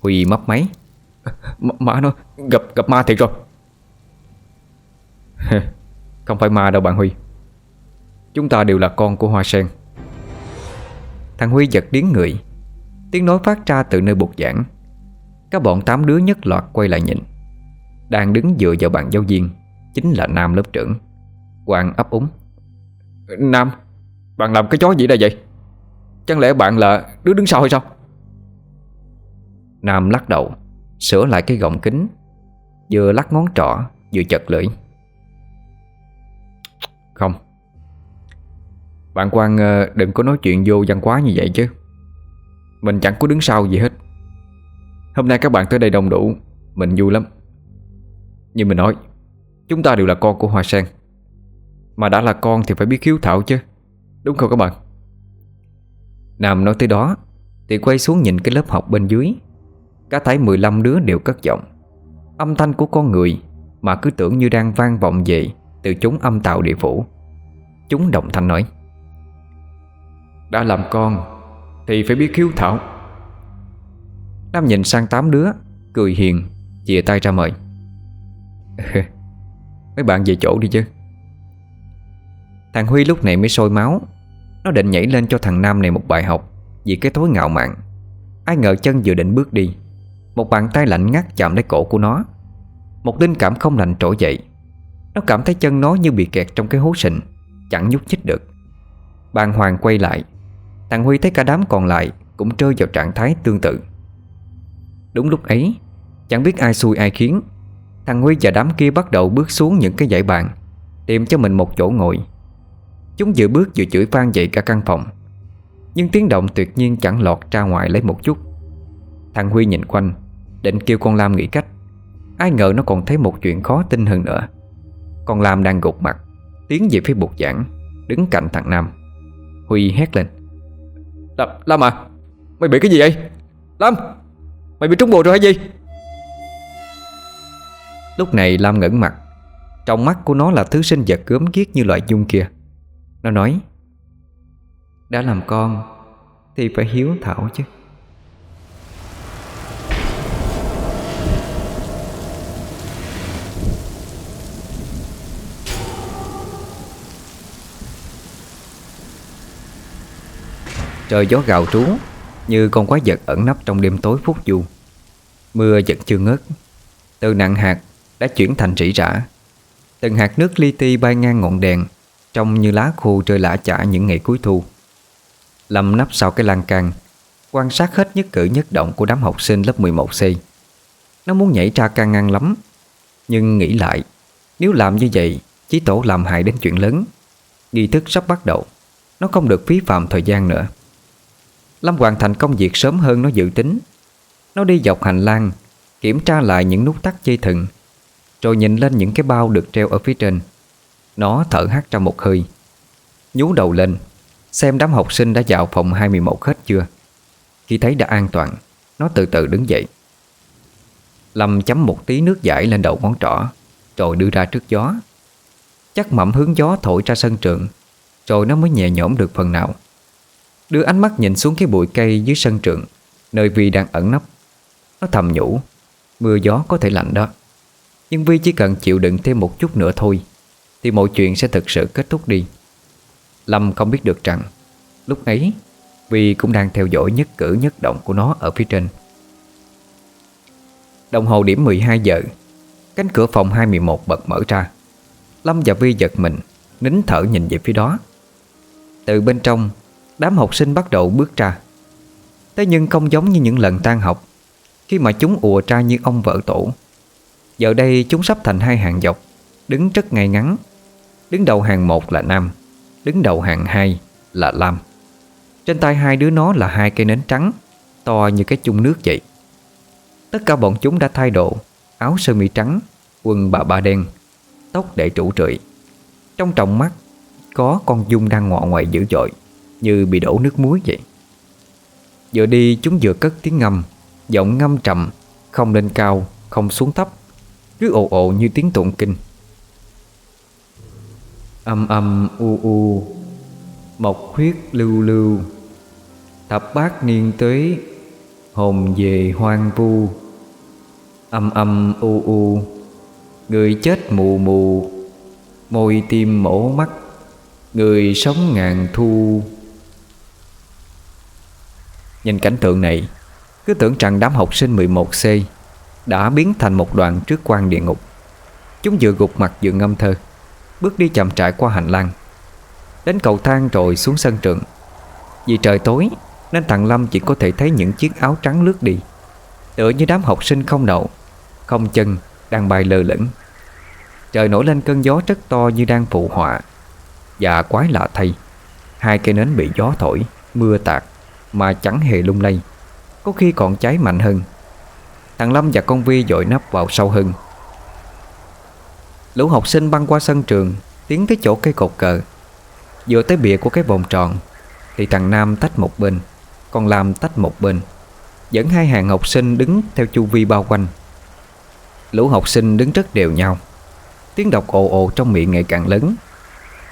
Huy mấp máy. <laughs> M Má nó gặp gặp ma thiệt rồi. <laughs> Không phải ma đâu bạn Huy. Chúng ta đều là con của Hoa Sen. Thằng Huy giật điếng người. Tiếng nói phát ra từ nơi bục giảng. Các bọn tám đứa nhất loạt quay lại nhìn. Đang đứng dựa vào bàn giáo viên Chính là Nam lớp trưởng. Quang ấp úng. Nam, Bạn làm cái chó gì đây vậy? Chẳng lẽ bạn là đứa đứng sau hay sao? Nam lắc đầu, Sửa lại cái gọng kính, Vừa lắc ngón trỏ, Vừa chật lưỡi. Không. Bạn Quang ờ, đừng có nói chuyện vô văn quá như vậy chứ. Mình chẳng có đứng sau gì hết. Hôm nay các bạn tới đây đông đủ, Mình vui lắm. Như mình nói Chúng ta đều là con của Hoa Sen. Mà đã là con thì phải biết hiếu thảo chứ. Đúng không các bạn? Nam nói tới đó, Thì quay xuống nhìn cái lớp học bên dưới. Cả thấy 15 đứa đều cất giọng. Âm thanh của con người Mà cứ tưởng như đang vang vọng về Từ chúng âm tạo địa phủ. Chúng động thanh nói, Đã làm con Thì phải biết hiếu thảo. Nam nhìn sang tám đứa, Cười hiền, Chìa tay ra mời. <laughs> Mấy bạn về chỗ đi chứ. Thằng Huy lúc này mới sôi máu. Nó định nhảy lên cho thằng Nam này một bài học Vì cái thối ngạo mạn. Ai ngờ chân vừa định bước đi, Một bàn tay lạnh ngắt chạm lấy cổ của nó. Một linh cảm không lành trỗi dậy. Nó cảm thấy chân nó như bị kẹt trong cái hố sình, Chẳng nhúc nhích được. Bàn hoàng quay lại, Thằng Huy thấy cả đám còn lại Cũng rơi vào trạng thái tương tự. Đúng lúc ấy, Chẳng biết ai xui ai khiến Thằng Huy và đám kia bắt đầu bước xuống những cái dãy bàn Tìm cho mình một chỗ ngồi. Chúng vừa bước vừa chửi phan dậy cả căn phòng. Nhưng tiếng động tuyệt nhiên chẳng lọt ra ngoài lấy một chút. Thằng Huy nhìn quanh Định kêu con Lam nghĩ cách. Ai ngờ nó còn thấy một chuyện khó tin hơn nữa. Con Lam đang gục mặt Tiến về phía bục giảng Đứng cạnh thằng Nam. Huy hét lên. Lam, Lam à Mày bị cái gì vậy? Lam Mày bị trúng bùa rồi hay gì? Lúc này Lam ngẩn mặt. Trong mắt của nó là thứ sinh vật gớm ghiếc như loại dung kia. Nó nói, Đã làm con Thì phải hiếu thảo chứ. Trời gió gào trú Như con quái vật ẩn nấp trong đêm tối phút du. Mưa vẫn chưa ngớt. Từ nặng hạt đã chuyển thành rỉ rả Từng hạt nước li ti bay ngang ngọn đèn, Trông như lá khô rơi lả chả những ngày cuối thu. Lâm nắp sau cái lan can, Quan sát hết nhất cử nhất động của đám học sinh lớp 11C Nó muốn nhảy ra can ngăn lắm, Nhưng nghĩ lại, Nếu làm như vậy, Chí tổ làm hại đến chuyện lớn. Nghi thức sắp bắt đầu, Nó không được phí phạm thời gian nữa. Lâm hoàn thành công việc sớm hơn nó dự tính. Nó đi dọc hành lang, Kiểm tra lại những nút tắt dây thừng rồi nhìn lên những cái bao được treo ở phía trên. Nó thở hắt ra một hơi. Nhú đầu lên, Xem đám học sinh đã vào phòng 21 hết chưa. Khi thấy đã an toàn, Nó từ từ đứng dậy. Lâm chấm một tí nước giải lên đầu ngón trỏ, Rồi đưa ra trước gió. Chắc mẩm hướng gió thổi ra sân trường, Rồi nó mới nhẹ nhõm được phần nào. Đưa ánh mắt nhìn xuống cái bụi cây dưới sân trường, Nơi vì đang ẩn nấp. Nó thầm nhủ, Mưa gió có thể lạnh đó. Nhưng Vi chỉ cần chịu đựng thêm một chút nữa thôi, Thì mọi chuyện sẽ thực sự kết thúc đi. Lâm không biết được rằng, Lúc ấy, Vi cũng đang theo dõi nhất cử nhất động của nó ở phía trên. Đồng hồ điểm 12 giờ, Cánh cửa phòng 211 bật mở ra. Lâm và Vi giật mình, Nín thở nhìn về phía đó. Từ bên trong, Đám học sinh bắt đầu bước ra. Thế nhưng không giống như những lần tan học, Khi mà chúng ùa ra như ông vợ tổ Giờ đây chúng sắp thành hai hàng dọc Đứng rất ngay ngắn. Đứng đầu hàng một là Nam Đứng đầu hàng hai là Lam. Trên tay hai đứa nó là hai cây nến trắng To như cái chung nước vậy. Tất cả bọn chúng đã thay đồ Áo sơ mi trắng Quần bà ba đen Tóc để trụ trụi. Trong trọng mắt Có con Dung đang ngọ ngoại dữ dội Như bị đổ nước muối vậy. Vừa đi chúng vừa cất tiếng ngâm Giọng ngâm trầm Không lên cao, không xuống thấp. Cứ ồ ồ như tiếng tụng kinh. Âm âm u u Mộc huyết lưu lưu. Thập bát niên tuế Hồn về hoang vu. Âm âm u u, Người chết mù mù. Môi tim mổ mắt, Người sống ngàn thu. Nhìn cảnh tượng này, Cứ tưởng rằng đám học sinh 11C đã biến thành một đoàn trước quan địa ngục. Chúng vừa gục mặt vừa ngâm thơ Bước đi chậm trải qua hành lang. Đến cầu thang rồi xuống sân trường. Vì trời tối Nên thằng Lâm chỉ có thể thấy những chiếc áo trắng lướt đi. Tựa như đám học sinh không đậu, Không chân Đang bay lơ lửng. Trời nổi lên cơn gió rất to như đang phụ họa Và quái lạ thay Hai cây nến bị gió thổi Mưa tạt Mà chẳng hề lung lay. Có khi còn cháy mạnh hơn. Thằng Lâm và con Vi dội nắp vào sâu hơn Lũ học sinh băng qua sân trường, Tiến tới chỗ cây cột cờ. Vừa tới bìa của cái vòng tròn, Thì thằng Nam tách một bên, Còn Lam tách một bên. Dẫn hai hàng học sinh đứng theo chu vi bao quanh. Lũ học sinh đứng rất đều nhau. Tiếng đọc ồ ồ trong miệng ngày càng lớn.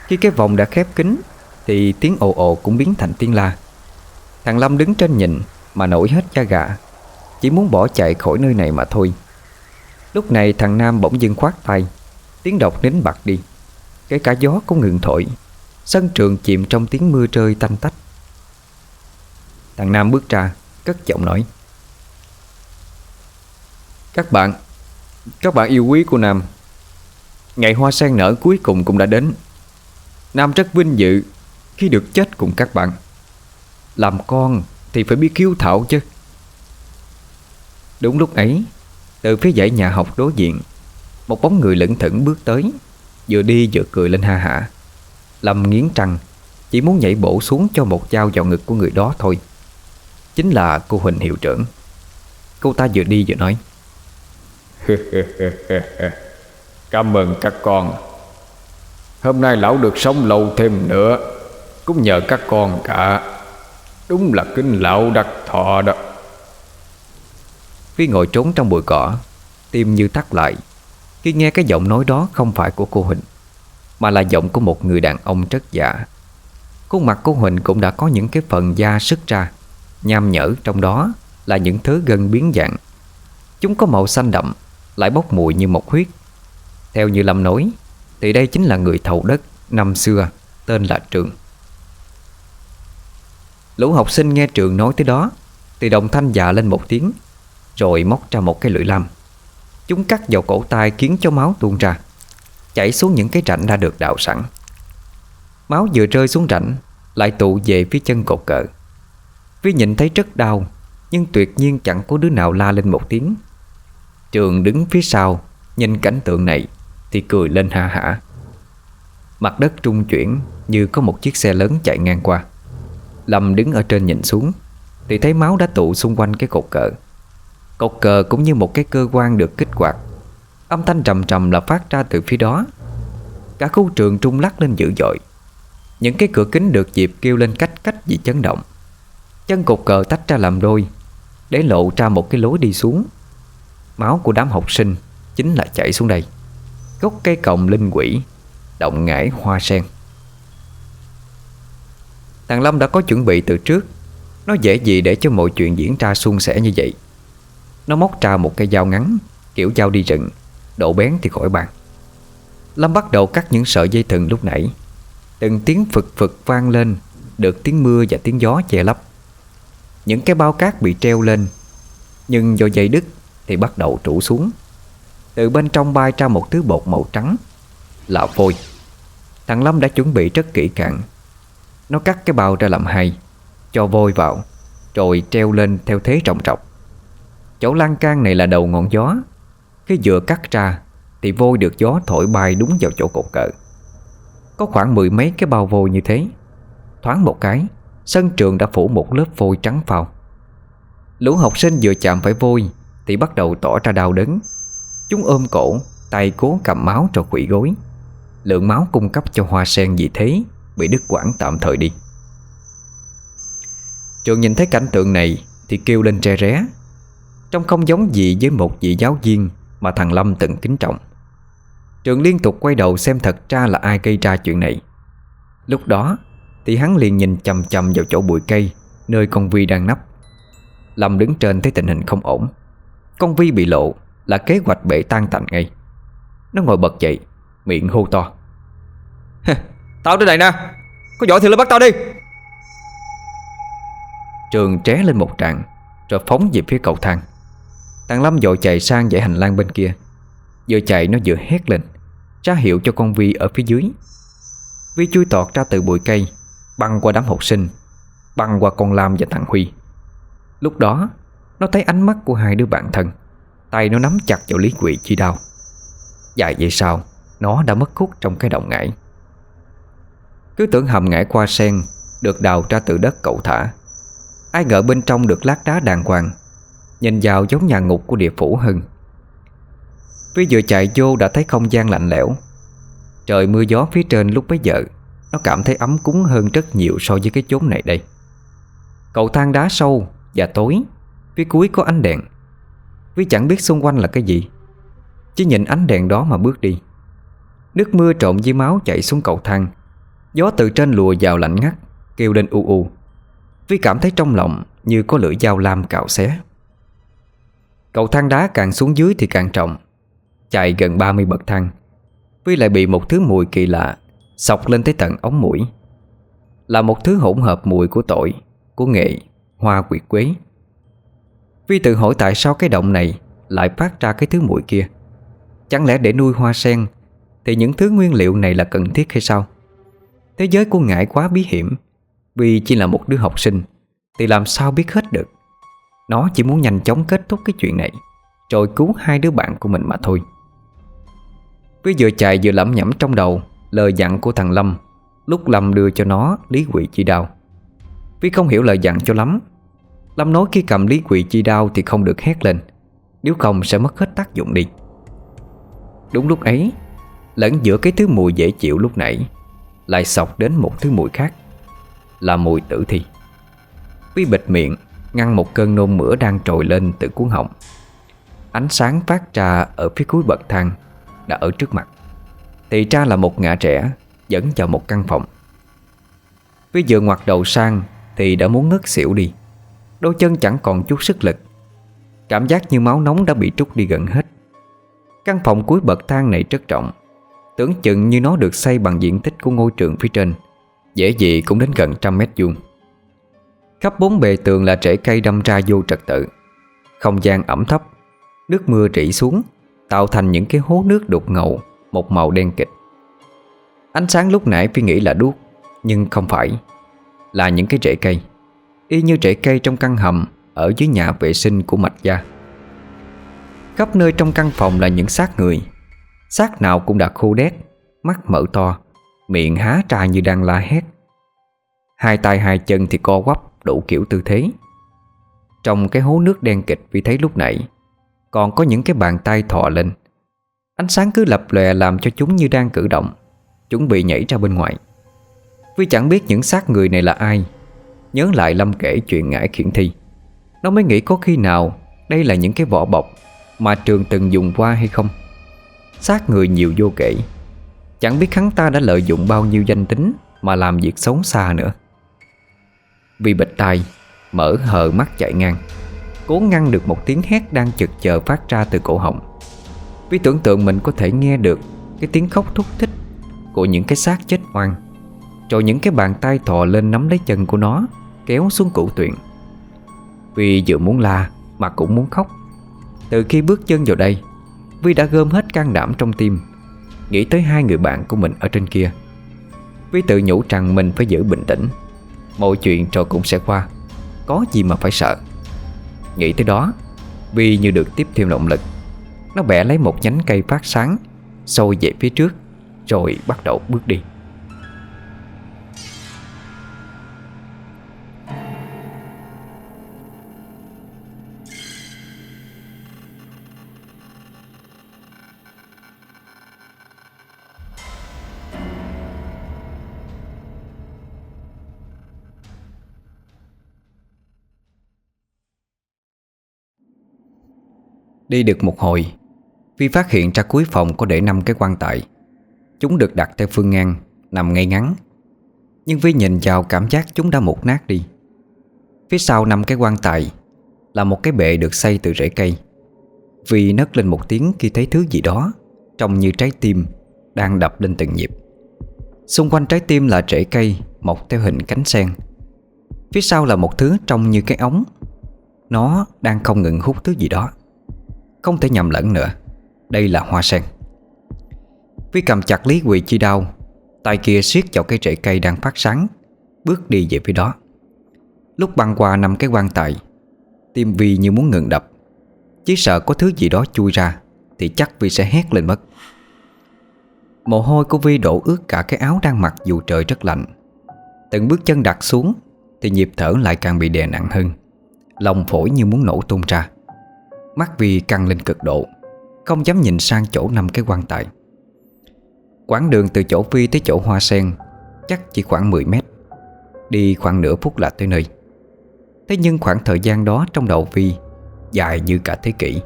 Khi cái vòng đã khép kín, Thì tiếng ồ ồ cũng biến thành tiếng la. Thằng Lâm đứng trên nhìn Mà nổi hết da gà. Chỉ muốn bỏ chạy khỏi nơi này mà thôi. Lúc này thằng Nam bỗng dưng khoát tay, Tiếng đọc nín bặt đi. Kể cả gió cũng ngừng thổi, Sân trường chìm trong tiếng mưa rơi tanh tách. Thằng Nam bước ra, Cất giọng nói, Các bạn Các bạn yêu quý của Nam. Ngày hoa sen nở cuối cùng cũng đã đến. Nam rất vinh dự Khi được chết cùng các bạn. Làm con thì phải biết kiêu thảo chứ. Đúng lúc ấy, Từ phía dãy nhà học đối diện, Một bóng người lững thững bước tới, Vừa đi vừa cười lên ha hả. Lâm nghiến trăng, Chỉ muốn nhảy bổ xuống cho một dao vào ngực của người đó thôi. Chính là cô Huỳnh hiệu trưởng. Cô ta vừa đi vừa nói. <laughs> Cảm ơn các con. Hôm nay lão được sống lâu thêm nữa, Cũng nhờ các con cả. Đúng là kinh lão đặc thọ đó. Vi ngồi trốn trong bụi cỏ, Tim như tắt lại. Khi nghe cái giọng nói đó không phải của cô Huỳnh, Mà là giọng của một người đàn ông rất giả. Khuôn mặt cô Huỳnh cũng đã có những cái phần da sức ra, Nham nhở trong đó là những thứ gân biến dạng. Chúng có màu xanh đậm, Lại bốc mùi như một huyết. Theo như Lâm nói, Thì đây chính là người thầu đất năm xưa, Tên là Trường. Lũ học sinh nghe Trường nói tới đó, Thì đồng thanh dạ lên một tiếng. Rồi móc ra một cái lưỡi lam. Chúng cắt vào cổ tay khiến cho máu tuôn ra. Chảy xuống những cái rãnh đã được đào sẵn. Máu vừa rơi xuống rãnh, Lại tụ về phía chân cột cờ. Vi nhìn thấy rất đau, Nhưng tuyệt nhiên chẳng có đứa nào la lên một tiếng. Trường đứng phía sau, Nhìn cảnh tượng này Thì cười lên ha hả. Mặt đất trung chuyển Như có một chiếc xe lớn chạy ngang qua. Lâm đứng ở trên nhìn xuống, Thì thấy máu đã tụ xung quanh cái cột cờ. Cột cờ cũng như một cái cơ quan được kích hoạt. Âm thanh trầm trầm là phát ra từ phía đó. Cả khu trường trung lắc lên dữ dội. Những cái cửa kính được dịp kêu lên cách cách vì chấn động. Chân cột cờ tách ra làm đôi, Để lộ ra một cái lối đi xuống. Máu của đám học sinh Chính là chảy xuống đây. Gốc cây cọng linh quỷ, Động ngải hoa sen. Thằng Lâm đã có chuẩn bị từ trước. Nó dễ gì để cho mọi chuyện diễn ra suôn sẻ như vậy? Nó móc ra một cây dao ngắn, Kiểu dao đi rừng. Độ bén thì khỏi bàn Lâm bắt đầu cắt những sợi dây thừng lúc nãy. Từng tiếng phực phực vang lên, Được tiếng mưa và tiếng gió che lấp. Những cái bao cát bị treo lên, Nhưng do dây đứt Thì bắt đầu trụ xuống. Từ bên trong bay ra một thứ bột màu trắng, Là phôi Thằng Lâm đã chuẩn bị rất kỹ càng. Nó cắt cái bao ra làm hai Cho vôi vào, Rồi treo lên theo thế trọng trọng Chỗ lan can này là đầu ngọn gió. Khi vừa cắt ra, Thì vôi được gió thổi bay đúng vào chỗ cột cờ. Có khoảng mười mấy cái bao vôi như thế. Thoáng một cái, Sân trường đã phủ một lớp vôi trắng phao. Lũ học sinh vừa chạm phải vôi, Thì bắt đầu tỏ ra đau đớn. Chúng ôm cổ, Tay cố cầm máu cho quỷ gối. Lượng máu cung cấp cho hoa sen vì thế Bị đứt quãng tạm thời đi. Trường nhìn thấy cảnh tượng này, Thì kêu lên tre ré. Trông không giống gì với một vị giáo viên Mà thằng Lâm từng kính trọng. Trường liên tục quay đầu xem thật ra là ai gây ra chuyện này. Lúc đó Thì hắn liền nhìn chầm chầm vào chỗ bụi cây Nơi con Vi đang nấp. Lâm đứng trên thấy tình hình không ổn. Con Vi bị lộ là kế hoạch bể tan tành ngay. Nó ngồi bật dậy Miệng hô to. Tao tới đây nè. Có giỏi thì lên bắt tao đi. Trường tré lên một tràng Rồi phóng về phía cầu thang Thằng Lâm dội chạy sang dãy hành lang bên kia. Vừa chạy nó vừa hét lên Ra hiệu cho con Vi ở phía dưới. Vi chui tọt ra từ bụi cây, Băng qua đám học sinh, Băng qua con Lam và thằng Huy. Lúc đó, Nó thấy ánh mắt của hai đứa bạn thân, Tay nó nắm chặt vào lý quỷ chi đau Dài vậy sao Nó đã mất khúc trong cái động ngải. Cứ tưởng hầm ngải qua sen, Được đào ra từ đất cậu thả. Ai ngờ bên trong được lát đá đàng hoàng Nhìn vào giống nhà ngục của địa phủ hơn phía vừa chạy vô đã thấy không gian lạnh lẽo. Trời mưa gió phía trên lúc bấy giờ, Nó cảm thấy ấm cúng hơn rất nhiều so với cái chốn này đây. Cầu thang đá sâu và tối, Phía cuối có ánh đèn. Vi chẳng biết xung quanh là cái gì, Chỉ nhìn ánh đèn đó mà bước đi. Nước mưa trộn với máu chạy xuống cầu thang. Gió từ trên lùa vào lạnh ngắt, Kêu lên u u. Vi cảm thấy trong lòng như có lưỡi dao lam cạo xé. Cầu thang đá càng xuống dưới thì càng trọng. Chạy gần 30 bậc thang. Vi lại bị một thứ mùi kỳ lạ Sọc lên tới tận ống mũi. Là một thứ hỗn hợp mùi của tội Của nghệ, hoa quyệt quế. Vi tự hỏi tại sao cái động này Lại phát ra cái thứ mùi kia? Chẳng lẽ để nuôi hoa sen Thì những thứ nguyên liệu này là cần thiết hay sao? Thế giới của ngải quá bí hiểm. Vì chỉ là một đứa học sinh Thì làm sao biết hết được? Nó chỉ muốn nhanh chóng kết thúc cái chuyện này, Rồi cứu hai đứa bạn của mình mà thôi. Quý vừa chạy vừa lẩm nhẩm trong đầu Lời dặn của thằng Lâm, Lúc Lâm đưa cho nó lý quỷ chi đao. Quý không hiểu lời dặn cho lắm, Lâm nói khi cầm lý quỷ chi đao Thì không được hét lên, Nếu không sẽ mất hết tác dụng đi. Đúng lúc ấy, Lẫn giữa cái thứ mùi dễ chịu lúc nãy Lại sọc đến một thứ mùi khác, Là mùi tử thi. Quý bịt miệng Ngăn một cơn nôn mửa đang trồi lên từ cuốn họng. Ánh sáng phát ra ở phía cuối bậc thang Đã ở trước mặt. Thì ra là một ngã trẻ Dẫn vào một căn phòng. Phía vừa ngoặt đầu sang Thì đã muốn ngất xỉu đi. Đôi chân chẳng còn chút sức lực. Cảm giác như máu nóng đã bị trút đi gần hết. Căn phòng cuối bậc thang này rất rộng. Tưởng chừng như nó được xây bằng diện tích của ngôi trường phía trên. Dễ gì cũng đến gần trăm mét vuông. Khắp bốn bề tường là rễ cây đâm ra vô trật tự. Không gian ẩm thấp, Nước mưa rỉ xuống, Tạo thành những cái hố nước đục ngầu, Một màu đen kịch. Ánh sáng lúc nãy Phi nghĩ là đuốc, Nhưng không phải. Là những cái rễ cây. Y như rễ cây trong căn hầm Ở dưới nhà vệ sinh của mạch gia. Khắp nơi trong căn phòng là những xác người. Xác nào cũng đã khô đét, Mắt mở to, Miệng há ra như đang la hét. Hai tay hai chân thì co quắp Đủ kiểu tư thế. Trong cái hố nước đen kịch vì thấy lúc nãy, Còn có những cái bàn tay thò lên. Ánh sáng cứ lập lòe làm cho chúng như đang cử động, Chuẩn bị nhảy ra bên ngoài. Vi chẳng biết những xác người này là ai, Nhớ lại Lâm kể chuyện ngải khiển thi. Nó mới nghĩ có khi nào Đây là những cái vỏ bọc Mà trường từng dùng qua hay không. Xác người nhiều vô kể, Chẳng biết hắn ta đã lợi dụng bao nhiêu danh tính Mà làm việc xấu xa nữa. Vì bịch tai, Mở hờ mắt chạy ngang. Cố ngăn được một tiếng hét đang chực chờ phát ra từ cổ họng. Vì tưởng tượng mình có thể nghe được Cái tiếng khóc thúc thích Của những cái xác chết oan Rồi những cái bàn tay thò lên nắm lấy chân của nó, Kéo xuống củ tuyển Vì vừa muốn la Mà cũng muốn khóc. Từ khi bước chân vào đây, Vi đã gom hết can đảm trong tim, Nghĩ tới hai người bạn của mình ở trên kia. Vi tự nhủ rằng mình phải giữ bình tĩnh. Mọi chuyện rồi cũng sẽ qua. Có gì mà phải sợ? Nghĩ tới đó, Vi như được tiếp thêm động lực. Nó bẻ lấy một nhánh cây phát sáng, Xôi về phía trước, Rồi bắt đầu bước đi. Đi được một hồi. Vi phát hiện ra cuối phòng có để năm cái quan tài. Chúng được đặt theo phương ngang, Nằm ngay ngắn. Nhưng Vi nhìn vào cảm giác chúng đã mục nát đi. Phía sau năm cái quan tài Là một cái bệ được xây từ rễ cây. Vì nấc lên một tiếng khi thấy thứ gì đó Trông như trái tim Đang đập lên từng nhịp. Xung quanh trái tim là rễ cây Mọc theo hình cánh sen. Phía sau là một thứ trông như cái ống. Nó đang không ngừng hút thứ gì đó. Không thể nhầm lẫn nữa. Đây là hoa sen. Vi cầm chặt Lý Quỳ chi đao, Tay kia siết vào cái rễ cây đang phát sáng, Bước đi về phía đó. Lúc băng qua năm cái quan tài, Tim Vi như muốn ngừng đập. Chỉ sợ có thứ gì đó chui ra, Thì chắc Vi sẽ hét lên mất. Mồ hôi của Vi đổ ướt cả cái áo đang mặc dù trời rất lạnh. Từng bước chân đặt xuống, Thì nhịp thở lại càng bị đè nặng hơn. Lòng phổi như muốn nổ tung ra. Mắt Vi căng lên cực độ, Không dám nhìn sang chỗ nằm cái quan tài. Quãng đường từ chỗ Vi tới chỗ hoa sen Chắc chỉ khoảng 10 mét, Đi khoảng nửa phút là tới nơi. Thế nhưng khoảng thời gian đó trong đầu Vi Dài như cả thế kỷ.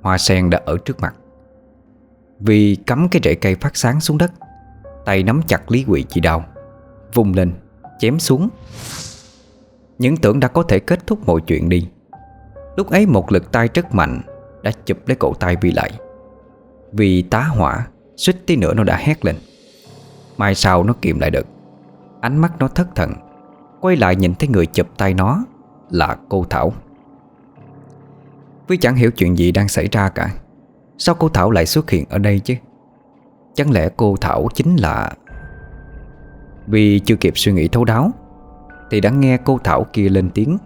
Hoa sen đã ở trước mặt. Vi cắm cái rễ cây phát sáng xuống đất, Tay nắm chặt lý quỷ chỉ đào Vung lên, Chém xuống. Những tưởng đã có thể kết thúc mọi chuyện đi. Lúc ấy một lực tay rất mạnh Đã chụp lấy cổ tay Vi lại. Vì tá hỏa, Suýt tí nữa nó đã hét lên. Mai sau nó kiềm lại được. Ánh mắt nó thất thần. Quay lại nhìn thấy người chụp tay nó Là cô Thảo. Vi chẳng hiểu chuyện gì đang xảy ra cả. Sao cô Thảo lại xuất hiện ở đây chứ? Chẳng lẽ cô Thảo chính là Vì chưa kịp suy nghĩ thấu đáo, Thì đã nghe cô Thảo kia lên tiếng.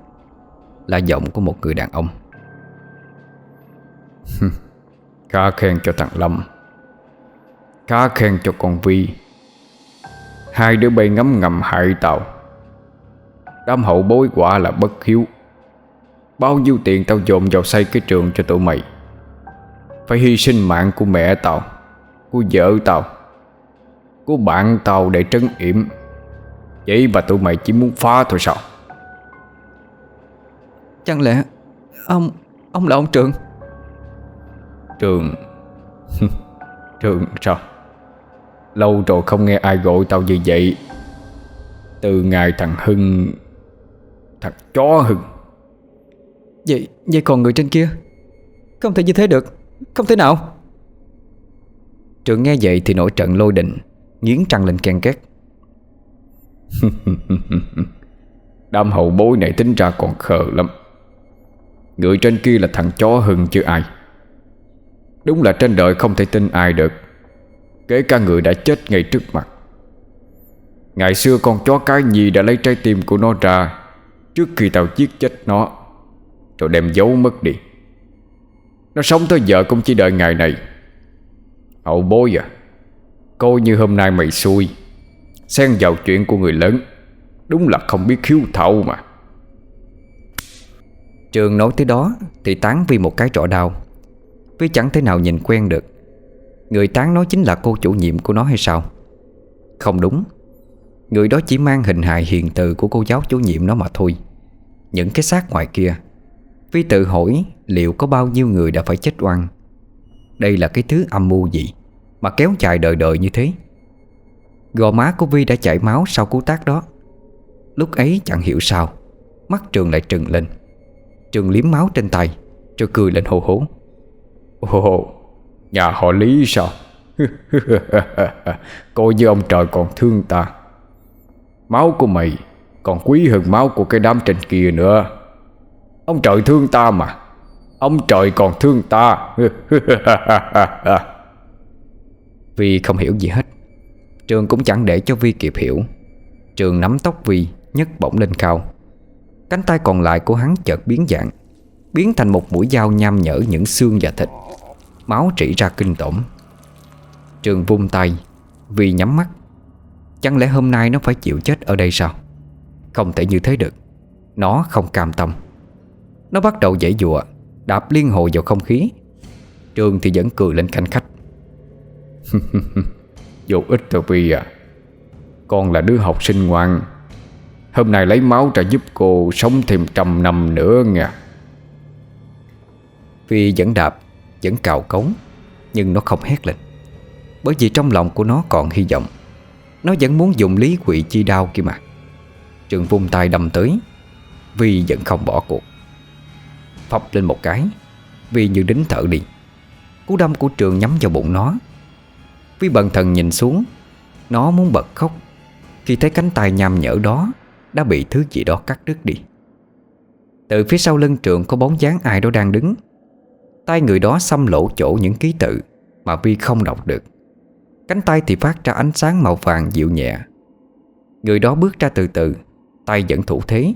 Là giọng của một người đàn ông. Khá khen cho thằng Lâm. Khá khen cho con Vi. Hai đứa bay ngấm ngầm hại tao Đám hậu bối quả là bất hiếu. Bao nhiêu tiền tao dồn vào xây cái trường cho tụi mày? Phải hy sinh mạng của mẹ tao, Của vợ tao, Của bạn tao để trấn yểm. Vậy mà tụi mày chỉ muốn phá thôi sao? Chẳng lẽ? Ông Ông là ông Trường. Trường. <laughs> Trường sao? Lâu rồi không nghe ai gọi tao như vậy. Từ ngày thằng Hưng Thằng chó Hưng. Vậy vậy còn người trên kia? Không thể như thế được. Không thể nào. Trường nghe vậy thì nổi trận lôi đình Nghiến trăng lên ken két. <laughs> Đám hậu bối này tính ra còn khờ lắm Người trên kia là thằng chó hừng chứ ai? Đúng là trên đời không thể tin ai được. Kể cả người đã chết ngay trước mặt. Ngày xưa con chó cái gì đã lấy trái tim của nó ra Trước khi tao giết chết nó. Rồi đem giấu mất đi. Nó sống tới giờ cũng chỉ đợi ngày này. Hậu bối à Coi như hôm nay mày xui. Xen vào chuyện của người lớn, Đúng là không biết khiếu thậu mà. Trường nói tới đó Thì tán vì một cái trọ đau. Vi chẳng thể nào nhìn quen được. Người tán nói chính là cô chủ nhiệm của nó hay sao? Không đúng. Người đó chỉ mang hình hài hiền từ Của cô giáo chủ nhiệm nó mà thôi. Những cái xác ngoài kia. Vi tự hỏi liệu có bao nhiêu người đã phải chết oan. Đây là cái thứ âm mưu gì Mà kéo dài đời đời như thế? Gò má của Vi đã chảy máu sau cú tác đó. Lúc ấy chẳng hiểu sao, Mắt Trường lại trừng lên. Trường liếm máu trên tay, Rồi cười lên hồ hố. Ồ, Nhà họ Lý sao? <laughs> Coi như ông trời còn thương ta. Máu của mày Còn quý hơn máu của cái đám trên kia nữa. Ông trời thương ta mà. Ông trời còn thương ta. <laughs> Vi không hiểu gì hết. Trường cũng chẳng để cho Vi kịp hiểu. Trường nắm tóc Vi, nhấc bổng lên cao. Cánh tay còn lại của hắn chợt biến dạng, Biến thành một mũi dao nham nhở những xương và thịt, Máu trĩ ra kinh tởm. Trường vung tay, Vì nhắm mắt. Chẳng lẽ hôm nay nó phải chịu chết ở đây sao? Không thể như thế được, Nó không cam tâm. Nó bắt đầu dãy dụa, Đạp liên hồi vào không khí. Trường thì vẫn cười lên khanh khách. <laughs> Vô ích thôi Vi à Con là đứa học sinh ngoan Hôm nay lấy máu ra giúp cô Sống thêm trăm năm nữa nha Vi vẫn đạp, Vẫn cào cống, Nhưng nó không hét lên. Bởi vì trong lòng của nó còn hy vọng, Nó vẫn muốn dùng lý quỷ chi đao kia mà. Trường vung tay đâm tới Vi vẫn không bỏ cuộc. Phập lên một cái Vi như đính thở đi. Cú đâm của trường nhắm vào bụng nó. Vi bần thần nhìn xuống, Nó muốn bật khóc. Khi thấy cánh tay nham nhở đó đã bị thứ gì đó cắt đứt đi. Từ phía sau lưng trường có bóng dáng ai đó đang đứng. Tay người đó xăm lỗ chỗ những ký tự Mà Vi không đọc được. Cánh tay thì phát ra ánh sáng màu vàng dịu nhẹ. Người đó bước ra từ từ, Tay vẫn thủ thế.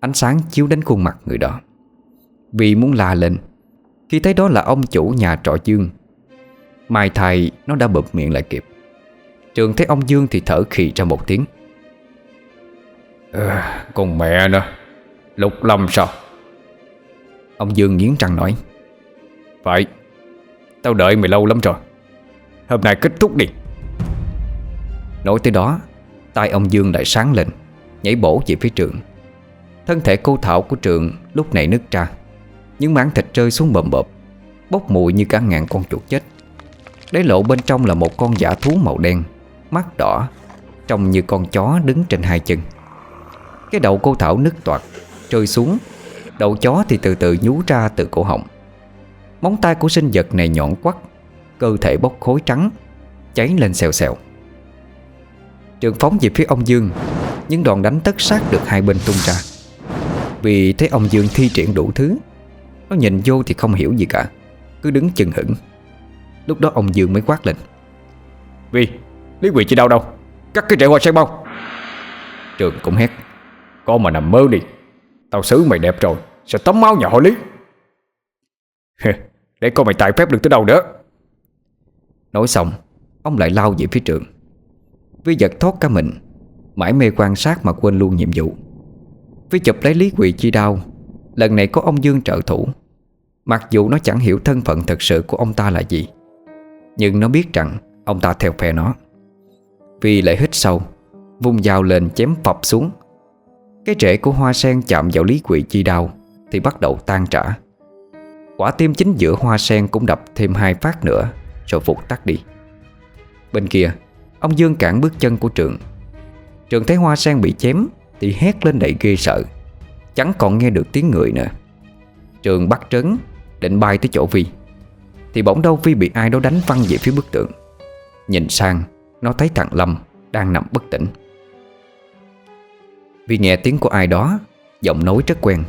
Ánh sáng chiếu đến khuôn mặt người đó. Vi muốn la lên. Khi thấy đó là ông chủ nhà trọ Dương, Mai thầy nó đã bụp miệng lại kịp. Trường thấy ông Dương thì thở khì ra một tiếng à, Con mẹ nó Lục lâm sao? Ông Dương nghiến răng nói Phải Tao đợi mày lâu lắm rồi. Hôm nay kết thúc đi. Nói tới đó tay ông Dương lại sáng lên Nhảy bổ về phía trường. Thân thể cô thảo của trường lúc này nứt ra Những mảng thịt rơi xuống bầm bợp Bốc mùi như cả ngàn con chuột chết. Đáy lộ bên trong là một con giả thú màu đen Mắt đỏ Trông như con chó đứng trên hai chân. Cái đầu cô thảo nứt toạc Rơi xuống. Đầu chó thì từ từ nhú ra từ cổ họng. Móng tay của sinh vật này nhọn quắt Cơ thể bốc khối trắng Cháy lên xèo xèo. Trường phóng về phía ông Dương Nhưng đòn đánh tất sát được hai bên tung ra. Vì thấy ông Dương thi triển đủ thứ Nó nhìn vô thì không hiểu gì cả Cứ đứng chừng hững. Lúc đó ông Dương mới quát lên. Vì Lý quỷ chỉ đâu đâu? Cắt cái rễ hoa sen bao Trường cũng hét con mà nằm mơ đi. Tao xử mày đẹp rồi, Sẽ tấm máu nhà họ Lý. Để coi mày tài phép được tới đâu nữa. Nói xong, Ông lại lao về phía trường. Vi giật thoát cả mình, Mãi mê quan sát mà quên luôn nhiệm vụ. Vi chụp lấy Lý Quỳ chi đao. Lần này có ông Dương trợ thủ. Mặc dù nó chẳng hiểu thân phận thật sự của ông ta là gì, Nhưng nó biết rằng Ông ta theo phe nó. Vi lại hít sâu, Vung dao lên chém phập xuống. Cái rễ của hoa sen chạm vào Lý Quỳ chi đau Thì bắt đầu tan trả Quả tim chính giữa hoa sen cũng đập thêm hai phát nữa Rồi vụt tắt đi. Bên kia, Ông Dương cản bước chân của Trường Trường thấy hoa sen bị chém Thì hét lên đầy ghê sợ. Chẳng còn nghe được tiếng người nữa. Trường bắt trấn, Định bay tới chỗ Vi Thì bỗng đâu Vi bị ai đó đánh văng về phía bức tượng. Nhìn sang, Nó thấy thằng Lâm đang nằm bất tỉnh vì nghe tiếng của ai đó, Giọng nói rất quen.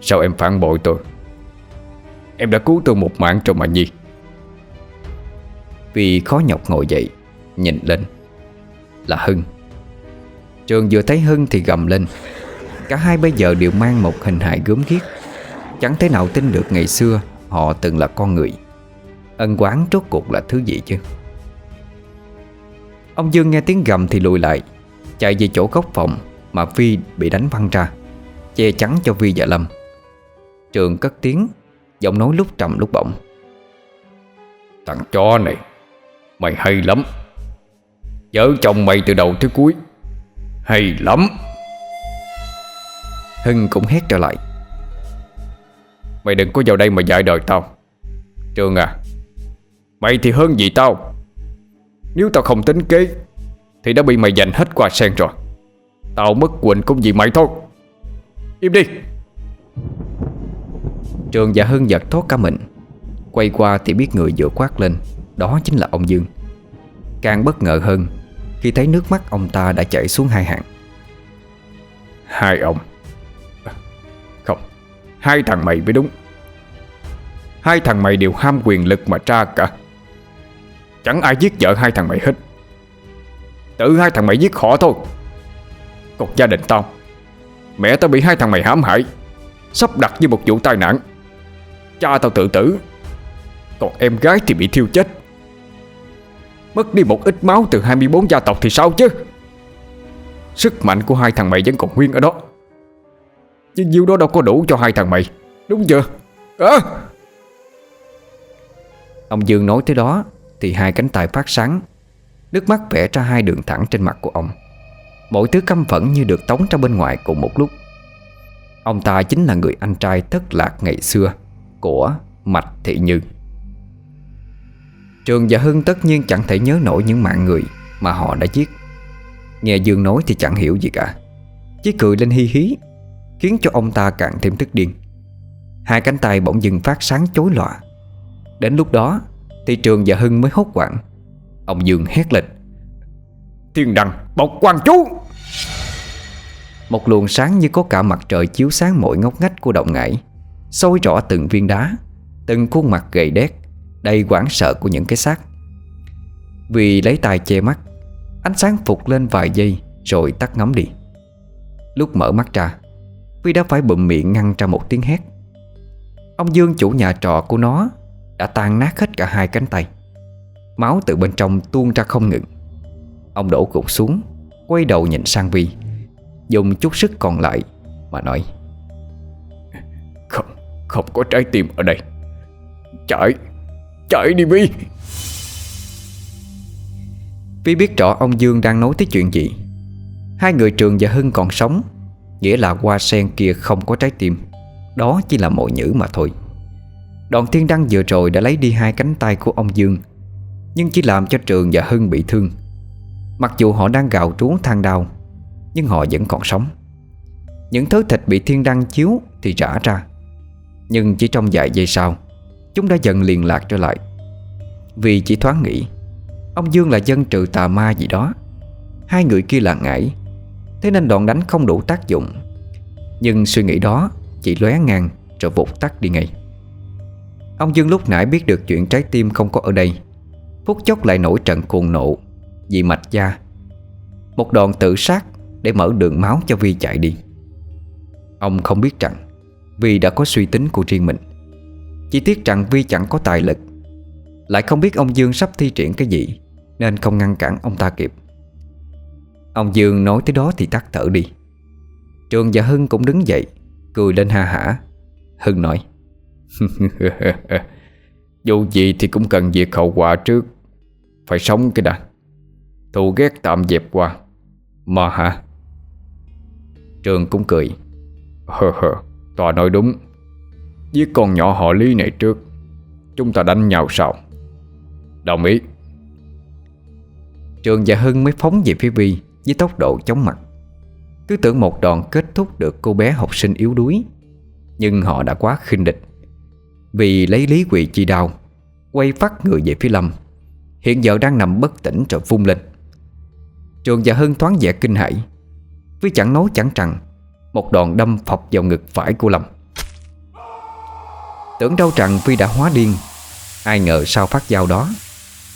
Sao em phản bội tôi? Em đã cứu tôi một mạng rồi mà nhi. Vì khó nhọc ngồi dậy, Nhìn lên. Là Hưng. Trường vừa thấy Hưng thì gầm lên. Cả hai bây giờ đều mang một hình hài gớm ghiếc. Chẳng thể nào tin được ngày xưa Họ từng là con người. Ân quán rốt cuộc là thứ gì chứ? Ông Dương nghe tiếng gầm thì lùi lại. Chạy về chỗ góc phòng Mà Vi bị đánh văng ra Che chắn cho Vi và Lâm. Trường cất tiếng Giọng nói lúc trầm lúc bỗng Thằng chó này Mày hay lắm. Vợ chồng mày từ đầu tới cuối Hay lắm. Hưng cũng hét trở lại. Mày đừng có vào đây mà dạy đời tao. Trường à Mày thì hơn gì tao. Nếu tao không tính kế Thì đã bị mày giành hết qua sen rồi. Tao mất quỳnh cũng vì mày thôi. Im đi. Trường và Hưng giật thoát cả mình. Quay qua thì biết người vừa quát lên Đó chính là ông Dương. Càng bất ngờ hơn Khi thấy nước mắt ông ta đã chảy xuống hai hàng. Hai ông. Không Hai thằng mày mới đúng. Hai thằng mày đều ham quyền lực mà tra cả. Chẳng ai giết vợ hai thằng mày hết Tự hai thằng mày giết họ thôi. Còn gia đình tao, Mẹ tao bị hai thằng mày hãm hại, Sắp đặt như một vụ tai nạn. Cha tao tự tử, Còn em gái thì bị thiêu chết. Mất đi một ít máu từ 24 gia tộc thì sao chứ? Sức mạnh của hai thằng mày vẫn còn nguyên ở đó. Nhưng nhiêu đó đâu có đủ cho hai thằng mày, Đúng chưa? À! Ông Dương nói tới đó Thì hai cánh tay phát sáng Nước mắt vẽ ra hai đường thẳng trên mặt của ông. Mỗi thứ căm phẫn như được tống ra bên ngoài cùng một lúc. Ông ta chính là người anh trai thất lạc ngày xưa Của Mạch Thị Như. Trường và Hưng tất nhiên chẳng thể nhớ nổi những mạng người Mà họ đã giết. Nghe Dương nói thì chẳng hiểu gì cả. Chỉ cười lên hi hí, Khiến cho ông ta càng thêm tức điên. Hai cánh tay bỗng dừng phát sáng chối lọa Đến lúc đó, Thì Trường và Hưng mới hốt quảng Ông Dương hét lên. Thiên đăng bọc quan chú! Một luồng sáng như có cả mặt trời chiếu sáng mỗi ngóc ngách của động ngải soi rõ từng viên đá, Từng khuôn mặt gầy đét, Đầy quảng sợ của những cái xác. Vì lấy tay che mắt, Ánh sáng phục lên vài giây Rồi tắt ngấm đi. Lúc mở mắt ra Vi đã phải bụm miệng ngăn ra một tiếng hét. Ông Dương chủ nhà trọ của nó Đã tan nát hết cả hai cánh tay. Máu từ bên trong tuôn ra không ngừng. Ông đổ cục xuống Quay đầu nhìn sang Vi Dùng chút sức còn lại Mà nói Không, không có trái tim ở đây. Chạy, chạy đi Vi. Vi biết rõ ông Dương đang nói tới chuyện gì. Hai người Trường và Hưng còn sống Nghĩa là hoa sen kia không có trái tim. Đó chỉ là mồi nhữ mà thôi. Đoàn thiên đăng vừa rồi đã lấy đi hai cánh tay của ông Dương nhưng chỉ làm cho Trường và Hưng bị thương. Mặc dù họ đang gào trú than đau, Nhưng họ vẫn còn sống. Những thứ thịt bị thiên đăng chiếu Thì rã ra. Nhưng chỉ trong vài giây sau, Chúng đã dần liền lạc trở lại. Vì chỉ thoáng nghĩ, Ông Dương là dân trừ tà ma gì đó. Hai người kia là ngải, Thế nên đòn đánh không đủ tác dụng. Nhưng suy nghĩ đó Chỉ lóe ngang rồi vụt tắt đi ngay. Ông Dương lúc nãy biết được chuyện trái tim không có ở đây. Phút chốc lại nổi trận cuồng nộ Vì mạch da. Một đòn tự sát Để mở đường máu cho Vi chạy đi. Ông không biết rằng Vi đã có suy tính của riêng mình. Chỉ tiếc rằng Vi chẳng có tài lực. Lại không biết ông Dương sắp thi triển cái gì, Nên không ngăn cản ông ta kịp. Ông Dương nói tới đó thì tắt thở đi. Trường và Hưng cũng đứng dậy, Cười lên ha hả. Hưng nói, <laughs> Dù gì thì cũng cần việc hậu quả trước. Phải sống cái đã. Thù ghét tạm dẹp qua. Mà hả? Trường cũng cười. Hờ hờ, Tòa nói đúng. Giết con nhỏ họ lý này trước, Chúng ta đánh nhau sau. Đồng ý. Trường và Hưng mới phóng về phía Vi Với tốc độ chóng mặt. Cứ tưởng một đòn kết thúc được cô bé học sinh yếu đuối, Nhưng họ đã quá khinh địch. Vì lấy lý quỵ chi đao, Quay phát người về phía Lâm. Hiện giờ đang nằm bất tỉnh rồi phun lên. Trường và Hưng thoáng vẻ kinh hãi. Với chẳng nói chẳng rằng, Một đòn đâm phọc vào ngực phải của Lâm Tưởng đâu rằng phi đã hóa điên, Ai ngờ sau phát dao đó,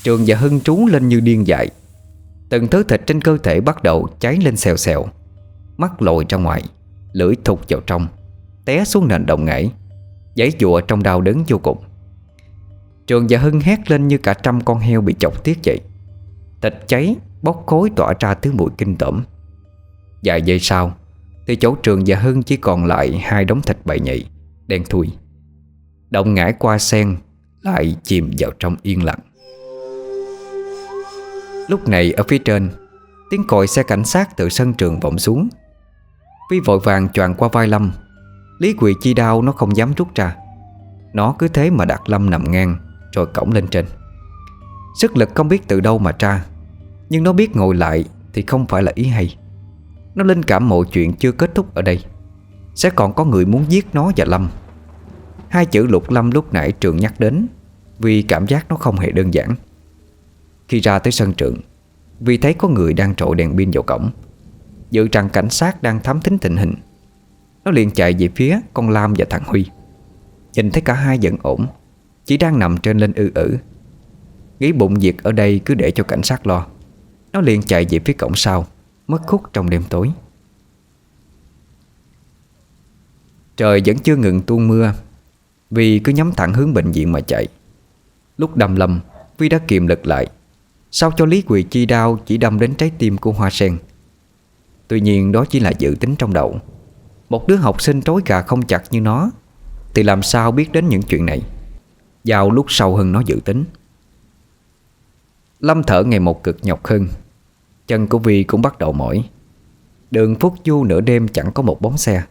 Trường và Hưng trú lên như điên dại. Từng thứ thịt trên cơ thể bắt đầu cháy lên xèo xèo, Mắt lồi ra ngoài, Lưỡi thụt vào trong, Té xuống nền đồng ngải. Giấy dụa trong đau đớn vô cùng. Trường và Hưng hét lên như cả trăm con heo bị chọc tiết vậy. Thịt cháy, Bốc khối tỏa ra thứ mùi kinh tởm. Vài giây sau, Thì chỗ Trường và Hưng chỉ còn lại Hai đống thịt bậy nhị Đen thui. Động ngải qua sen, Lại chìm vào trong yên lặng. Lúc này, ở phía trên, Tiếng còi xe cảnh sát từ sân trường vọng xuống. Vi vội vàng choàng qua vai Lâm. Lý quỳ chi đao nó không dám rút ra. Nó cứ thế mà đặt Lâm nằm ngang. Rồi cổng lên trên. Sức lực không biết từ đâu mà ra, Nhưng nó biết ngồi lại Thì không phải là ý hay. Nó linh cảm mọi chuyện chưa kết thúc ở đây. Sẽ còn có người muốn giết nó và Lâm. Hai chữ lục lâm lúc nãy trường nhắc đến, Vì cảm giác nó không hề đơn giản. Khi ra tới sân trường, Vì thấy có người đang trội đèn pin vào cổng Dự rằng cảnh sát đang thám thính tình hình. Nó liền chạy về phía con Lam và thằng Huy. Nhìn thấy cả hai vẫn ổn chỉ đang nằm trên lên ư ử. Nghĩ bụng việc ở đây cứ để cho cảnh sát lo. Nó liền chạy về phía cổng sau Mất khúc trong đêm tối. Trời vẫn chưa ngừng tuôn mưa Vì cứ nhắm thẳng hướng bệnh viện mà chạy. Lúc đâm lầm, Vi đã kiềm lực lại Sao cho Lý Quỳ chi đau chỉ đâm đến trái tim của Hoa Sen. Tuy nhiên đó chỉ là dự tính trong đầu. Một đứa học sinh trối gà không chặt như nó Thì làm sao biết đến những chuyện này? Giao lúc sau hơn nó dự tính. Lâm thở ngày một cực nhọc hơn Chân của Vi cũng bắt đầu mỏi. Đường Phúc Du nửa đêm chẳng có một bóng xe.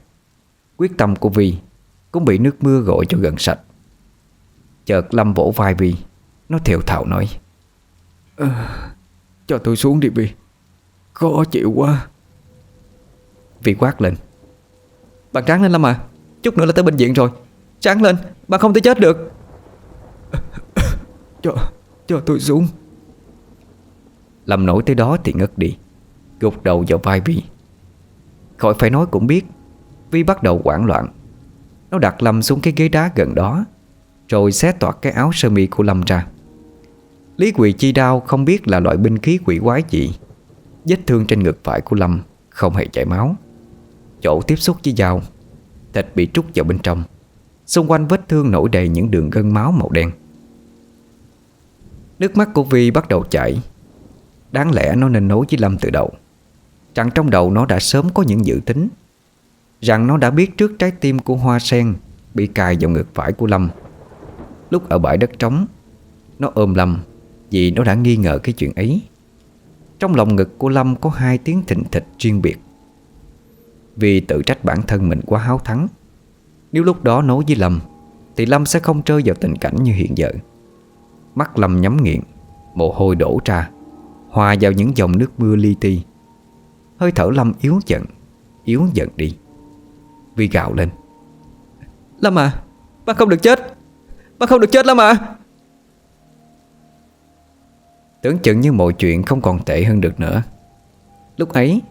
Quyết tâm của Vi Cũng bị nước mưa gội cho gần sạch. Chợt Lâm vỗ vai Vi Nó thiều thào nói à, Cho tôi xuống đi Vi. Khó chịu quá. Vi quát lên Bạn ráng lên Lâm à Chút nữa là tới bệnh viện rồi. Ráng lên Bạn không thể chết được. Cho, cho tôi xuống. Lâm nổi tới đó thì ngất đi Gục đầu vào vai Vi. Khỏi phải nói cũng biết Vi bắt đầu hoảng loạn. Nó đặt Lâm xuống cái ghế đá gần đó Rồi xé toạc cái áo sơ mi của Lâm ra. Lý quỷ chi đao không biết là loại binh khí quỷ quái gì Vết thương trên ngực phải của Lâm Không hề chảy máu. Chỗ tiếp xúc với dao Thịt bị trút vào bên trong. Xung quanh vết thương nổi đầy những đường gân máu màu đen. Nước mắt của Vi bắt đầu chảy. Đáng lẽ nó nên nói với Lâm từ đầu. Rằng trong đầu nó đã sớm có những dự tính. Rằng nó đã biết trước trái tim của Hoa Sen Bị cài vào ngực phải của Lâm. Lúc ở bãi đất trống, Nó ôm Lâm Vì nó đã nghi ngờ cái chuyện ấy. Trong lòng ngực của Lâm có hai tiếng thịnh thịt riêng biệt. Vì tự trách bản thân mình quá háo thắng. Nếu lúc đó nói với Lâm, Thì Lâm sẽ không rơi vào tình cảnh như hiện giờ. Mắt Lâm nhắm nghiện Mồ hôi đổ ra Hòa vào những dòng nước mưa li ti. Hơi thở Lâm yếu dần Yếu dần đi. Vi gào lên. Lâm à Bác không được chết. Bác không được chết Lâm à. Tưởng chừng như mọi chuyện không còn tệ hơn được nữa. Lúc ấy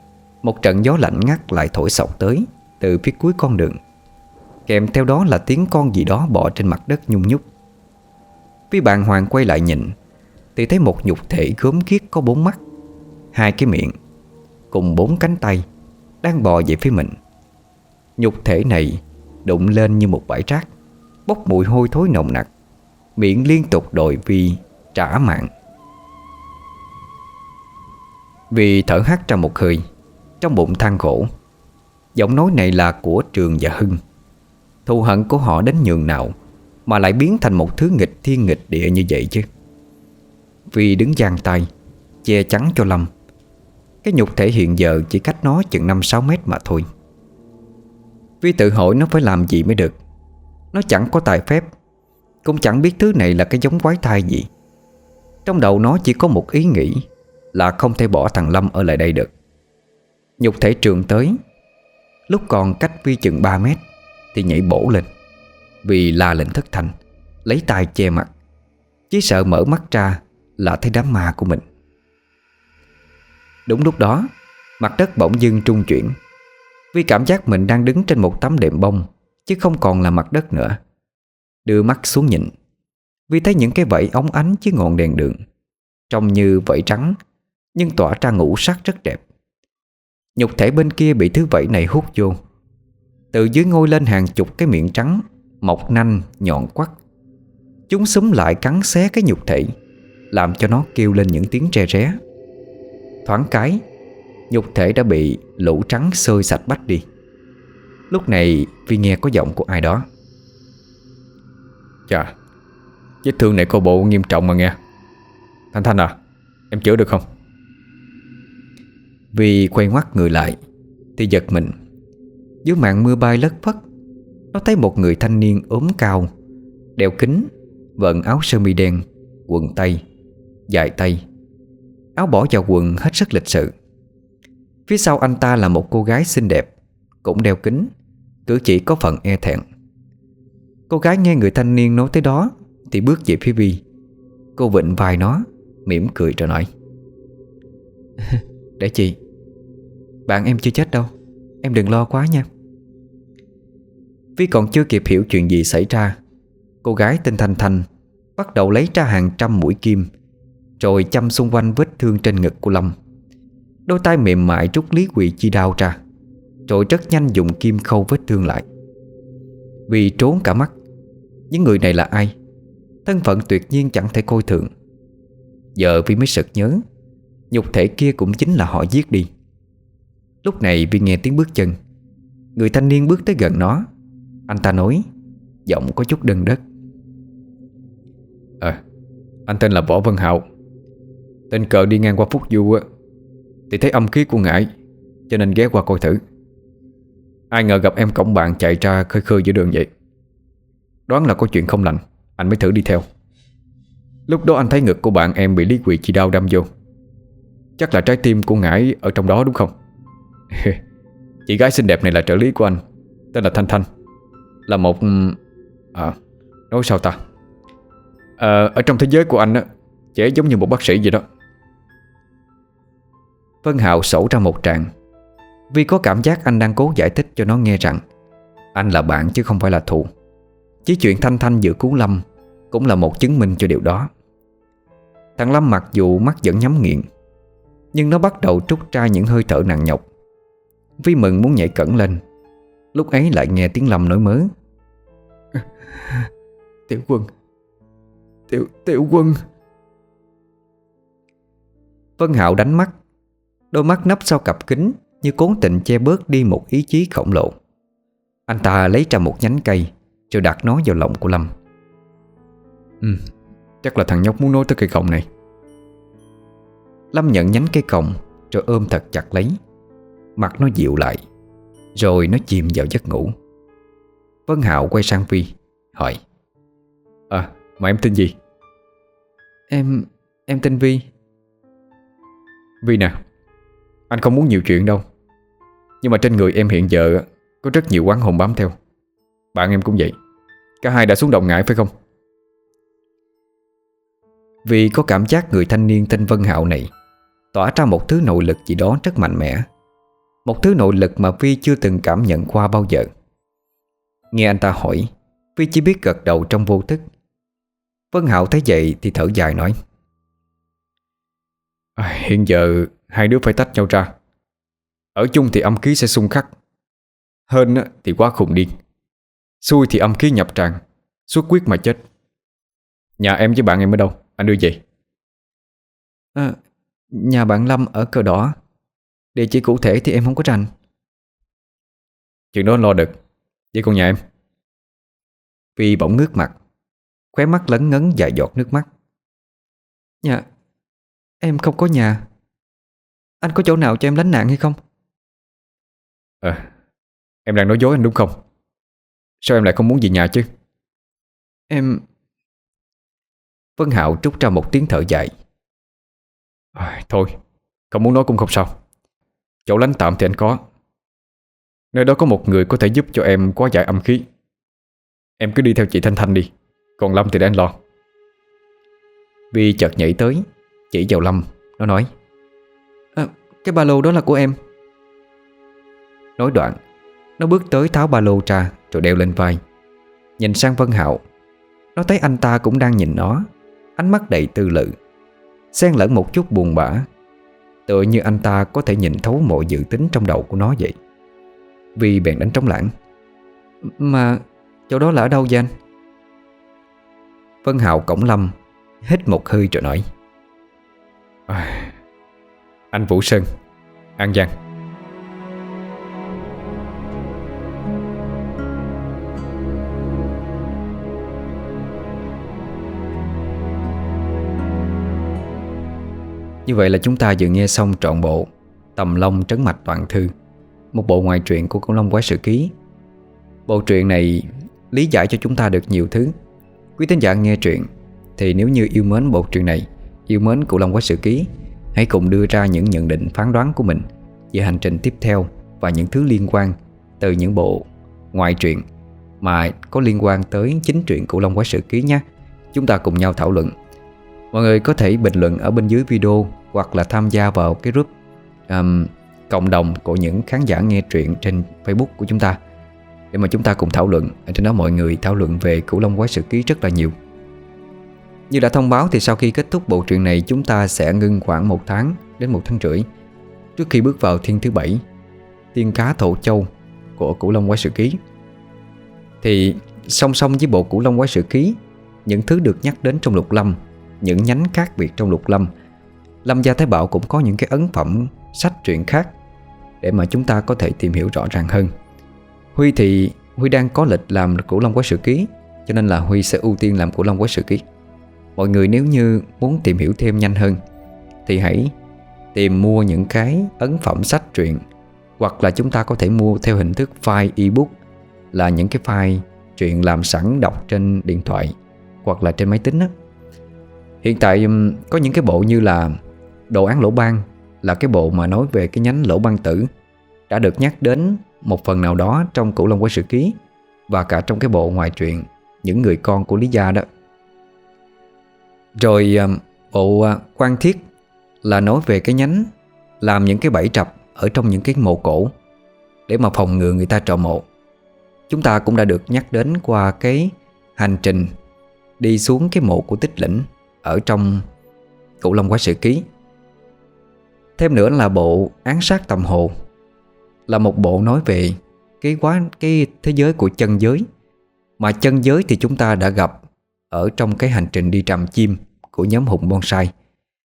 Một trận gió lạnh ngắt lại thổi sọc tới Từ phía cuối con đường. Kèm theo đó là tiếng con gì đó bò trên mặt đất nhung nhúc Vi bàn hoàng quay lại nhìn, Thì thấy một nhục thể gớm ghiếc có bốn mắt, Hai cái miệng Cùng bốn cánh tay Đang bò về phía mình. Nhục thể này đụng lên như một bãi rác, Bốc mùi hôi thối nồng nặc, Miệng liên tục đòi Vi, trả mạng. Vì thở hắt ra một hơi, Trong bụng than khổ, Giọng nói này là của Trường và Hưng. Thù hận của họ đến nhường nào mà lại biến thành một thứ nghịch thiên nghịch địa như vậy chứ. Vì đứng giang tay, Che chắn cho Lâm, Cái nhục thể hiện giờ chỉ cách nó chừng 5-6 mét mà thôi. Vi tự hỏi nó phải làm gì mới được, Nó chẳng có tài phép, Cũng chẳng biết thứ này là cái giống quái thai gì. Trong đầu nó chỉ có một ý nghĩ Là không thể bỏ thằng Lâm ở lại đây được. Nhục thể trường tới, Lúc còn cách Vi chừng 3 mét Thì nhảy bổ lên. Vì la lệnh thất thành Lấy tay che mặt, Chỉ sợ mở mắt ra Là thấy đám ma của mình. Đúng lúc đó, Mặt đất bỗng dưng trung chuyển Vi cảm giác mình đang đứng trên một tấm đệm bông, Chứ không còn là mặt đất nữa. Đưa mắt xuống nhìn Vi thấy những cái vẫy ống ánh với ngọn đèn đường, Trông như vẫy trắng, Nhưng tỏa ra ngũ sắc rất đẹp. Nhục thể bên kia bị thứ vẫy này hút vô. Từ dưới ngôi lên hàng chục cái miệng trắng Mọc nanh nhọn quắt Chúng xúm lại cắn xé cái nhục thể Làm cho nó kêu lên những tiếng tre ré. Thoáng cái Nhục thể đã bị lũ trắng sơi sạch bách đi. Lúc này Vi nghe có giọng của ai đó. Chà Vết thương này cô bộ nghiêm trọng mà nghe. Thanh Thanh à Em chữa được không? Vi quay ngoắt người lại Thì giật mình. Dưới màn mưa bay lất phất nó thấy một người thanh niên ốm cao, Đeo kính Vận áo sơ mi đen, Quần tây, Dài tay. Áo bỏ vào quần hết sức lịch sự. Phía sau anh ta là một cô gái xinh đẹp, Cũng đeo kính, Cử chỉ có phần e thẹn. Cô gái nghe người thanh niên nói tới đó Thì bước về phía Vi Cô vịnh vai nó, mỉm cười rồi nói, <laughs> Để chị, Bạn em chưa chết đâu, Em đừng lo quá nha. Vi còn chưa kịp hiểu chuyện gì xảy ra, Cô gái tên Thanh Thanh Bắt đầu lấy ra hàng trăm mũi kim, Rồi chăm xung quanh vết thương trên ngực của Lâm Đôi tay mềm mại rút lý quỷ chi đao ra, Rồi rất nhanh dùng kim khâu vết thương lại. Vì trốn cả mắt, Những người này là ai? Thân phận tuyệt nhiên chẳng thể coi thường. Giờ Vi mới sực nhớ, Nhục thể kia cũng chính là họ giết đi. Lúc này Vi nghe tiếng bước chân. Người thanh niên bước tới gần nó anh ta nói, Giọng có chút đơn đất Ờ Anh tên là Võ Vân Hạo. Tên cờ đi ngang qua Phúc Du á, Thì thấy âm khí của ngải, Cho nên ghé qua coi thử. Ai ngờ gặp em cổng bạn chạy ra khơi khơi giữa đường vậy. Đoán là có chuyện không lành, Anh mới thử đi theo. Lúc đó anh thấy ngực của bạn em bị lý quỷ chi đau đâm vô. Chắc là trái tim của ngải ở trong đó đúng không? <laughs> Chị gái xinh đẹp này là trợ lý của anh, Tên là Thanh Thanh. Là một À Nói sao ta? À, Ở trong thế giới của anh á Trẻ giống như một bác sĩ vậy đó. Vân Hạo sổ ra một tràng. Vì có cảm giác anh đang cố giải thích cho nó nghe rằng Anh là bạn chứ không phải là thù. Chỉ chuyện Thanh Thanh giữa cứu Lâm Cũng là một chứng minh cho điều đó. Thằng Lâm mặc dù mắt vẫn nhắm nghiện Nhưng nó bắt đầu trút ra những hơi thở nặng nhọc. Vi mừng muốn nhảy cẩn lên Lúc ấy lại nghe tiếng Lâm nói mớ. <laughs> Tiểu quân. Tiểu, tiểu quân. Vân Hạo đánh mắt. Đôi mắt nấp sau cặp kính Như cố tình che bớt đi một ý chí khổng lồ. Anh ta lấy ra một nhánh cây Rồi đặt nó vào lòng của Lâm. Ừ Chắc là thằng nhóc muốn nói tới cây còng này. Lâm nhận nhánh cây còng Rồi ôm thật chặt lấy. Mặt nó dịu lại rồi nó chìm vào giấc ngủ. Vân Hạo quay sang Vi Hỏi À mà em tên gì? Em... em tên Vi Vi nè, Anh không muốn nhiều chuyện đâu. Nhưng mà trên người em hiện giờ Có rất nhiều quán hồn bám theo. Bạn em cũng vậy, Cả hai đã xuống động ngại phải không? Vì có cảm giác người thanh niên tên Vân Hạo này Tỏa ra một thứ nội lực gì đó rất mạnh mẽ. Một thứ nội lực mà Vi chưa từng cảm nhận qua bao giờ. Nghe anh ta hỏi Vi chỉ biết gật đầu trong vô thức. Vân Hạo thấy vậy thì thở dài nói à, Hiện giờ hai đứa phải tách nhau ra. Ở chung thì âm khí sẽ xung khắc. Hơn thì quá khùng điên. Xui thì âm khí nhập tràn Xuất quyết mà chết. Nhà em với bạn em ở đâu? Anh đưa về. À, Nhà bạn Lâm ở cờ đỏ Địa chỉ cụ thể thì em không có rành. Chuyện đó anh lo được. Vậy còn nhà em. Vi bỗng ngước mặt Khóe mắt lấn ngấn vài giọt nước mắt. Nhà Em không có nhà. Anh có chỗ nào cho em lánh nạn hay không? À Em đang nói dối anh đúng không? Sao em lại không muốn về nhà chứ? Em Vân Hạo trút ra một tiếng thở dài. À, Thôi Không muốn nói cũng không sao Chỗ lánh tạm thì anh có. Nơi đó có một người có thể giúp cho em quá giải âm khí. Em cứ đi theo chị Thanh Thanh đi Còn Lâm thì để anh lo. Vi chợt nhảy tới Chỉ vào Lâm Nó nói à, Cái ba lô đó là của em. Nói đoạn Nó bước tới tháo ba lô ra Rồi đeo lên vai. Nhìn sang Vân Hạo Nó thấy anh ta cũng đang nhìn nó Ánh mắt đầy tư lự. Xen lẫn một chút buồn bã Tựa như anh ta có thể nhìn thấu mọi dự tính trong đầu của nó vậy. Vì bèn đánh trống lãng. Mà chỗ đó là ở đâu vậy anh? Vân Hạo cổng lâm Hít một hơi rồi nói. À, Anh Vũ Sơn An Giang Như vậy là chúng ta vừa nghe xong trọn bộ Tầm Long Trấn Mạch Toàn Thư, Một bộ ngoại truyện của Cổ Long Quái Sự Ký. Bộ truyện này lý giải cho chúng ta được nhiều thứ. Quý tín giả nghe truyện, Thì nếu như yêu mến bộ truyện này, Yêu mến Cổ Long Quái Sự Ký, Hãy cùng đưa ra những nhận định phán đoán của mình Về hành trình tiếp theo Và những thứ liên quan Từ những bộ ngoại truyện Mà có liên quan tới chính truyện Cổ Long Quái Sự Ký nhé. Chúng ta cùng nhau thảo luận Mọi người có thể bình luận ở bên dưới video Hoặc là tham gia vào cái group um, Cộng đồng của những khán giả nghe truyện Trên Facebook của chúng ta. Để mà chúng ta cùng thảo luận Ở trên đó mọi người thảo luận về Cửu Long Quái Sự Ký rất là nhiều. Như đã thông báo thì sau khi kết thúc bộ truyện này Chúng ta sẽ ngưng khoảng một tháng Đến một tháng rưỡi. Trước khi bước vào thiên thứ bảy Tiên cá thổ châu Của Cửu Long Quái Sự Ký. Thì song song với bộ Cửu Long Quái Sự Ký Những thứ được nhắc đến trong lục lâm những nhánh khác biệt trong lục lâm. Lâm Gia Thái Bảo cũng có những cái ấn phẩm, sách truyện khác Để mà chúng ta có thể tìm hiểu rõ ràng hơn. Huy thì, Huy đang có lịch làm Cửu Long Quái Sự Ký, Cho nên là Huy sẽ ưu tiên làm Cửu Long Quái Sự Ký. Mọi người nếu như muốn tìm hiểu thêm nhanh hơn Thì hãy tìm mua những cái ấn phẩm, sách truyện, Hoặc là chúng ta có thể mua theo hình thức file ebook, Là những cái file truyện làm sẵn đọc trên điện thoại Hoặc là trên máy tính đó. Hiện tại um, có những cái bộ như là Đồ án lỗ ban Là cái bộ mà nói về cái nhánh lỗ ban tử đã được nhắc đến một phần nào đó trong Cửu Long Quái Sử Ký và cả trong cái bộ ngoài truyện Những người con của Lý Gia đó. Rồi um, bộ à, quan thiết là nói về cái nhánh làm những cái bẫy trập ở trong những cái mộ cổ để mà phòng ngừa người ta trọ mộ. Chúng ta cũng đã được nhắc đến qua cái hành trình đi xuống cái mộ của tích lĩnh ở trong cụ Long Quái Sử Ký. Thêm nữa là bộ Án sát tầm hồ, là một bộ nói về cái quá, cái thế giới của chân giới mà chân giới thì chúng ta đã gặp ở trong cái hành trình đi trầm chim của nhóm Hùng Bonsai.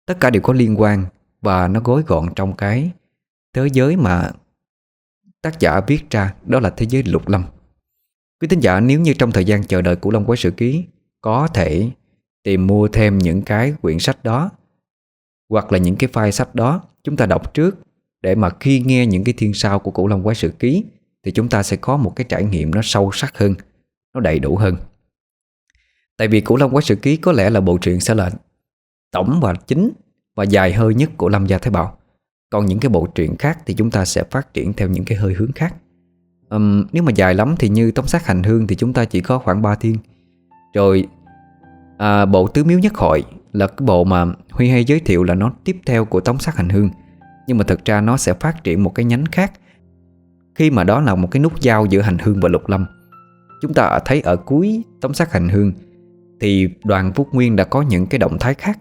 Tất cả đều có liên quan và nó gói gọn trong cái thế giới mà tác giả viết ra, đó là thế giới lục lâm. Quý tín giả, nếu như trong thời gian chờ đợi của Long Quái Sử Ký có thể tìm mua thêm những cái quyển sách đó hoặc là những cái file sách đó chúng ta đọc trước để mà khi nghe những cái thiên sao của Cửu Long Quái Sự Ký thì chúng ta sẽ có một cái trải nghiệm nó sâu sắc hơn, nó đầy đủ hơn. Tại vì Cửu Long Quái Sự Ký có lẽ là bộ truyện sẽ là tổng và chính và dài hơi nhất của Lâm Gia Thái Bảo. Còn những cái bộ truyện khác thì chúng ta sẽ phát triển theo những cái hơi hướng khác. Um, nếu mà dài lắm thì như Tống sát hành hương thì chúng ta chỉ có khoảng 3 thiên. Rồi à, bộ Tứ Miếu Nhất Hội là cái bộ mà Huy hay giới thiệu là nó tiếp theo của Tống sát hành hương. Nhưng mà thực ra nó sẽ phát triển một cái nhánh khác Khi mà đó là một cái nút giao giữa hành hương và lục lâm Chúng ta thấy ở cuối tống sát hành hương Thì đoàn Phúc Nguyên đã có những cái động thái khác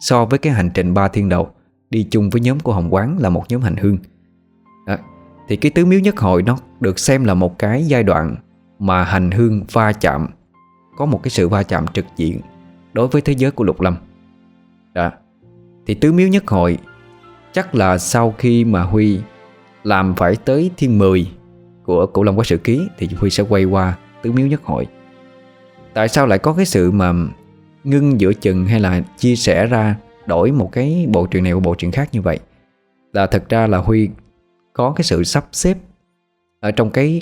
So với cái hành trình ba thiên đầu Đi chung với nhóm của Hồng Quán là một nhóm hành hương à, Thì cái tứ miếu nhất hội nó được xem là một cái giai đoạn Mà hành hương va chạm có một cái sự va chạm trực diện Đối với thế giới của lục lâm Đó Thì tứ miếu nhất hội, Chắc là sau khi mà Huy làm phải tới thiên 10 của Cổ Long Quá sử Ký, thì Huy sẽ quay qua Tứ Miếu Nhất Hội. Tại sao lại có cái sự mà ngưng giữa chừng hay là chia sẻ ra, đổi một cái bộ truyện này của bộ truyện khác như vậy? Là thật ra là Huy có cái sự sắp xếp ở trong cái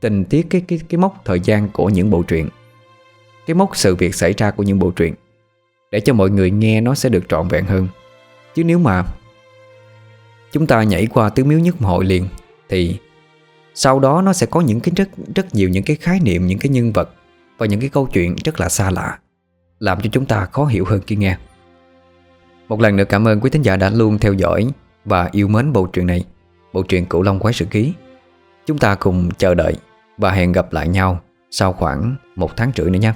tình tiết, cái cái cái mốc thời gian của những bộ truyện. Cái mốc sự việc xảy ra của những bộ truyện, để cho mọi người nghe nó sẽ được trọn vẹn hơn. Chứ nếu mà Chúng ta nhảy qua tứ miếu nhất hội liền, Thì sau đó nó sẽ có những cái rất rất nhiều những cái khái niệm, Những cái nhân vật Và những cái câu chuyện rất là xa lạ, Làm cho chúng ta khó hiểu hơn khi nghe. Một lần nữa cảm ơn quý thính giả đã luôn theo dõi Và yêu mến bộ truyện này, Bộ truyện Cửu Long Quái sử Ký. Chúng ta cùng chờ đợi Và hẹn gặp lại nhau Sau khoảng một tháng rưỡi nữa nhé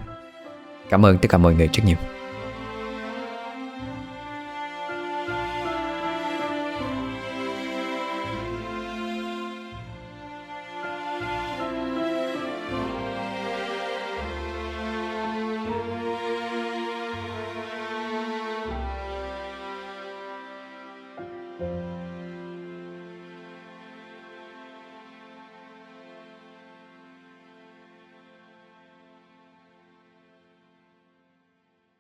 Cảm ơn tất cả mọi người rất nhiều.